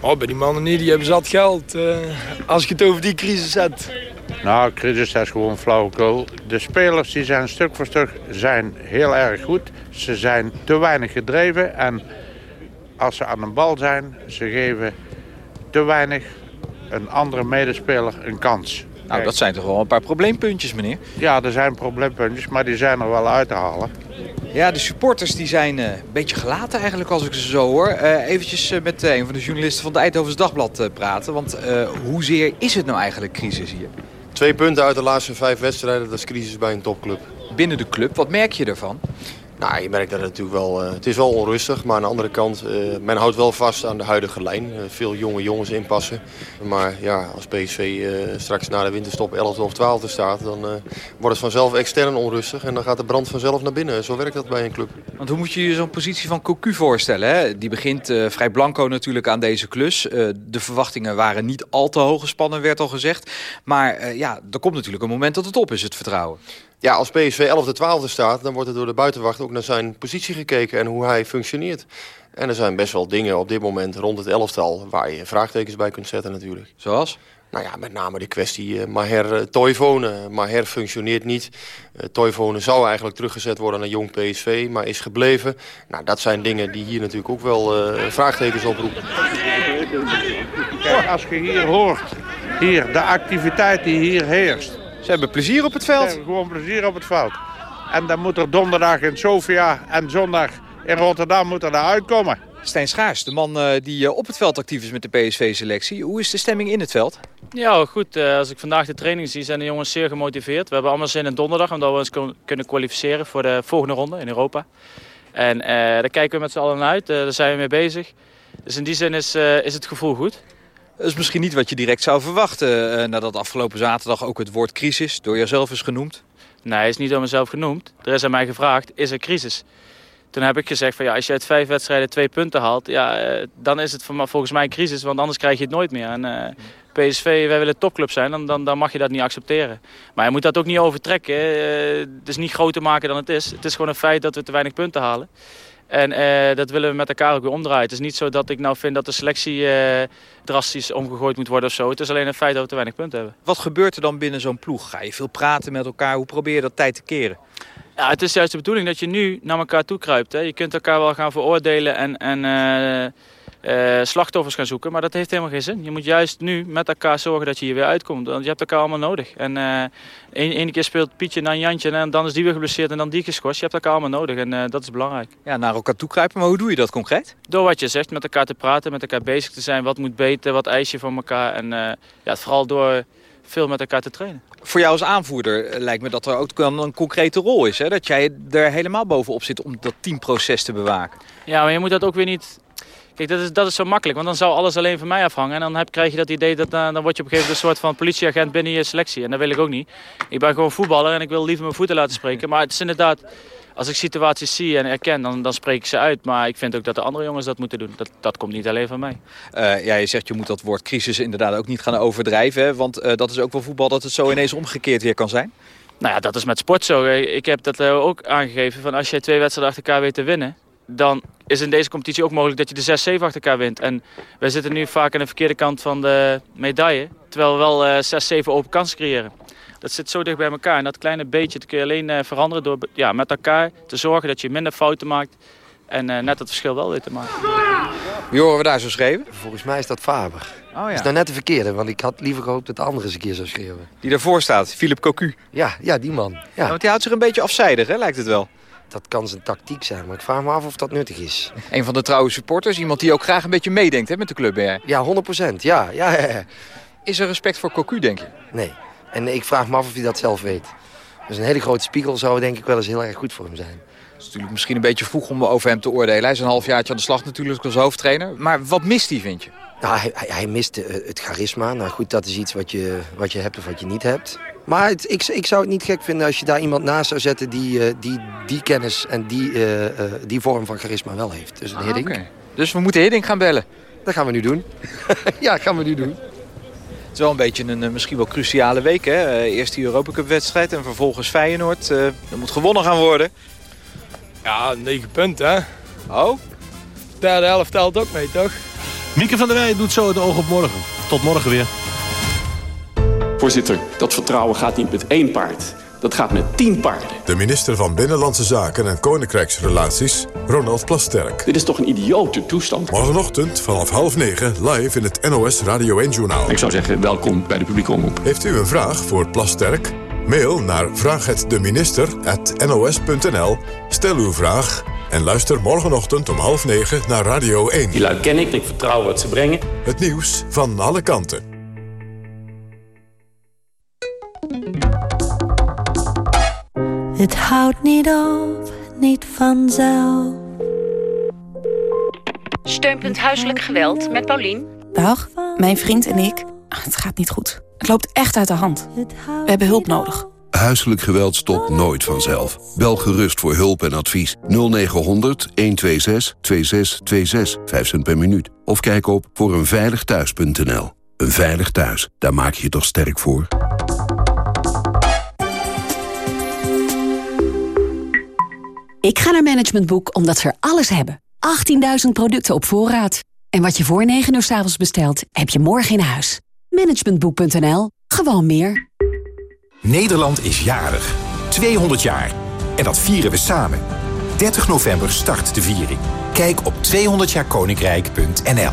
Oh, bij die mannen niet, die hebben zat geld. eh, als je het over die crisis hebt. Nou, crisis is gewoon flauwekul. De spelers die zijn stuk voor stuk zijn heel erg goed. Ze zijn te weinig gedreven. En als ze aan de bal zijn, ze geven te weinig een andere medespeler een kans. Nou, dat zijn toch wel een paar probleempuntjes, meneer. Ja, er zijn probleempuntjes, maar die zijn er wel uit te halen. Ja, de supporters die zijn eh, een beetje gelaten eigenlijk als ik ze zo hoor. Eh eventjes eh, met een van de journalisten van het Eindhovens Dagblad eh, praten. Want eh, hoezeer is het nou eigenlijk crisis hier? Twee punten uit de laatste vijf wedstrijden, dat is crisis bij een topclub. Binnen de club, wat merk je ervan? Nou, je merkt dat het natuurlijk wel... eh, het is wel onrustig, maar aan de andere kant... eh, men houdt wel vast aan de huidige lijn. Eh, veel jonge jongens inpassen. Maar ja, als PSV straks na de winterstop 11 of 12 staat... dan wordt het vanzelf extern onrustig. En dan gaat de brand vanzelf naar binnen. Zo werkt dat bij een club. Want hoe moet je je zo'n positie van Cocu voorstellen? Hè? Die begint vrij blanco natuurlijk aan deze klus. De verwachtingen waren niet al te hoog gespannen, werd al gezegd. Maar ja, er komt natuurlijk een moment dat het op is, het vertrouwen. Ja, als PSV 11e, 12e staat, dan wordt er door de buitenwacht ook naar zijn positie gekeken en hoe hij functioneert. En er zijn best wel dingen op dit moment rond het elftal waar je vraagtekens bij kunt zetten natuurlijk. Zoals? Nou ja, met name de kwestie uh, Maher uh, Toivonen. Maher functioneert niet. Uh, Toivonen zou eigenlijk teruggezet worden naar jong PSV, maar is gebleven. Nou, dat zijn dingen die hier natuurlijk ook wel vraagtekens oproepen. Kijk, als je hier hoort, hier, de activiteit die hier heerst. Ze hebben plezier op het veld. Ze hebben gewoon plezier op het veld. En dan moet er donderdag in Sofia en zondag in Rotterdam moet er uitkomen. Stijn Schaars, de man uh, die uh, op het veld actief is met de PSV-selectie. Hoe is de stemming in het veld? Ja, goed. Uh, als ik vandaag de training zie, zijn de jongens zeer gemotiveerd. We hebben allemaal zin in donderdag, omdat we ons kunnen kwalificeren voor de volgende ronde in Europa. En daar kijken we met z'n allen naar uit. daar zijn we mee bezig. Dus in die zin is, is het gevoel goed. Dat is misschien niet wat je direct zou verwachten... nadat afgelopen zaterdag ook het woord crisis door jezelf is genoemd. Nee, het is niet door mezelf genoemd. Er is aan mij gevraagd, is er crisis? Toen heb ik gezegd van ja, als je uit vijf wedstrijden twee punten haalt, ja, uh, dan is het volgens mij een crisis, want anders krijg je het nooit meer. En uh, PSV, wij willen topclub zijn, dan, dan, dan, mag je dat niet accepteren. Maar je moet dat ook niet overtrekken. Het is niet groter maken dan het is. Het is gewoon een feit dat we te weinig punten halen. En dat willen we met elkaar ook weer omdraaien. Het is niet zo dat ik nou vind dat de selectie drastisch omgegooid moet worden of zo. Het is alleen een feit dat we te weinig punten hebben. Wat gebeurt er dan binnen zo'n ploeg? Ga je veel praten met elkaar? Hoe probeer je dat tijd te keren? Ja, het is juist de bedoeling dat je nu naar elkaar toe kruipt. Hè. Je kunt elkaar wel gaan veroordelen en, en uh, uh, slachtoffers gaan zoeken, maar dat heeft helemaal geen zin. Je moet juist nu met elkaar zorgen dat je hier weer uitkomt. Want je hebt elkaar allemaal nodig. En uh, ene keer speelt Pietje naar Jantje en dan is die weer geblesseerd en dan die geschorst. Je hebt elkaar allemaal nodig en dat is belangrijk. Ja, naar elkaar toe kruipen, maar hoe doe je dat concreet? Door wat je zegt, met elkaar te praten, met elkaar bezig te zijn. Wat moet beter, wat eis je van elkaar. En ja, vooral door veel met elkaar te trainen. Voor jou als aanvoerder lijkt me dat er ook een concrete rol is. Hè? Dat jij er helemaal bovenop zit om dat teamproces te bewaken. Ja, maar je moet dat ook weer niet... Kijk, dat is, dat is zo makkelijk, want dan zou alles alleen van mij afhangen. En dan heb, krijg je dat idee, dat dan, dan word je op een gegeven moment een soort van politieagent binnen je selectie. En dat wil ik ook niet. Ik ben gewoon voetballer en ik wil liever mijn voeten laten spreken. Maar het is inderdaad, als ik situaties zie en herken, dan, dan spreek ik ze uit. Maar ik vind ook dat de andere jongens dat moeten doen. Dat, dat komt niet alleen van mij. Uh, ja, je zegt je moet dat woord crisis inderdaad ook niet gaan overdrijven. Hè? Want uh, dat is ook wel voetbal dat het zo ineens omgekeerd weer kan zijn. Nou ja, dat is met sport zo. Ik heb dat ook aangegeven. Van als je twee wedstrijden achter elkaar weet te winnen... dan is in deze competitie ook mogelijk dat je de 6-7 achter elkaar wint. En wij zitten nu vaak aan de verkeerde kant van de medaille. Terwijl we wel 6-7 open kansen creëren dat zit zo dicht bij elkaar. En dat kleine beetje dat kun je alleen uh, veranderen door ja, met elkaar te zorgen dat je minder fouten maakt. En uh, net het verschil wel weer te maken. Wie horen we daar zo schreeuwen? Volgens mij is dat Faber. Oh, ja. Dat is nou net de verkeerde, want ik had liever gehoopt dat de andere eens een keer zou schreeuwen. Die daarvoor staat, Philip Cocu. Ja, ja, die man. Ja. ja. want die houdt zich een beetje afzijdig, hè, lijkt het wel. Dat kan zijn tactiek zijn, maar ik vraag me af of dat nuttig is. Een van de trouwe supporters, iemand die ook graag een beetje meedenkt hè, met de club. Hè? Ja, 100 procent. Ja, ja, ja. Is er respect voor Cocu, denk je? Nee. En ik vraag me af of hij dat zelf weet. Dus een hele grote spiegel zou denk ik wel eens heel erg goed voor hem zijn. Het is natuurlijk misschien een beetje vroeg om over hem te oordelen. Hij is een halfjaartje aan de slag natuurlijk als hoofdtrainer. Maar wat mist hij, vind je? Nou, hij, hij, hij mist het charisma. Nou goed, dat is iets wat je, wat je hebt of wat je niet hebt. Maar het, ik, ik zou het niet gek vinden als je daar iemand naast zou zetten... die uh, die, die kennis en die, uh, uh, die vorm van charisma wel heeft. Dus een ah, Hiddink. Okay. Dus we moeten Hiddink gaan bellen? Dat gaan we nu doen. ja, dat gaan we nu doen. Het is wel een beetje een misschien wel cruciale week. Hè? Eerst die Europa Cup wedstrijd en vervolgens Feyenoord. Uh, er moet gewonnen gaan worden. Ja, 9 punten hè. Oh? De derde helft telt ook mee toch? Mieke van der Wij doet zo het oog op morgen. Tot morgen weer. Voorzitter, dat vertrouwen gaat niet met één paard. Dat gaat met tien paarden. De minister van Binnenlandse Zaken en Koninkrijksrelaties, Ronald Plasterk. Dit is toch een idiote toestand? Morgenochtend vanaf half negen live in het NOS Radio 1-journaal. Ik zou zeggen, welkom bij de publieke omroep. Heeft u een vraag voor Plasterk? Mail naar vraaghetdeminister.nos.nl. Stel uw vraag en luister morgenochtend om half negen naar Radio 1. Die lui ken ik, ik vertrouw wat ze brengen. Het nieuws van alle kanten. Het houdt niet op, niet vanzelf. Steunpunt Huiselijk Geweld met Paulien. Dag, mijn vriend en ik. Het gaat niet goed. Het loopt echt uit de hand. We hebben hulp nodig. Huiselijk geweld stopt nooit vanzelf. Bel gerust voor hulp en advies. 0900 126 2626, 5 cent per minuut. Of kijk op voor eenveiligthuis.nl. Een veilig thuis, daar maak je je toch sterk voor? Ik ga naar Management Boek omdat ze er alles hebben. 18.000 producten op voorraad. En wat je voor 9 uur s avonds bestelt, heb je morgen in huis. Managementboek.nl. Gewoon meer. Nederland is jarig. 200 jaar. En dat vieren we samen. 30 november start de viering. Kijk op 200jaarkoninkrijk.nl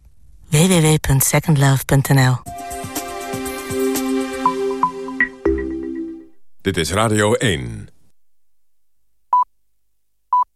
www.secondlove.nl Dit is Radio 1.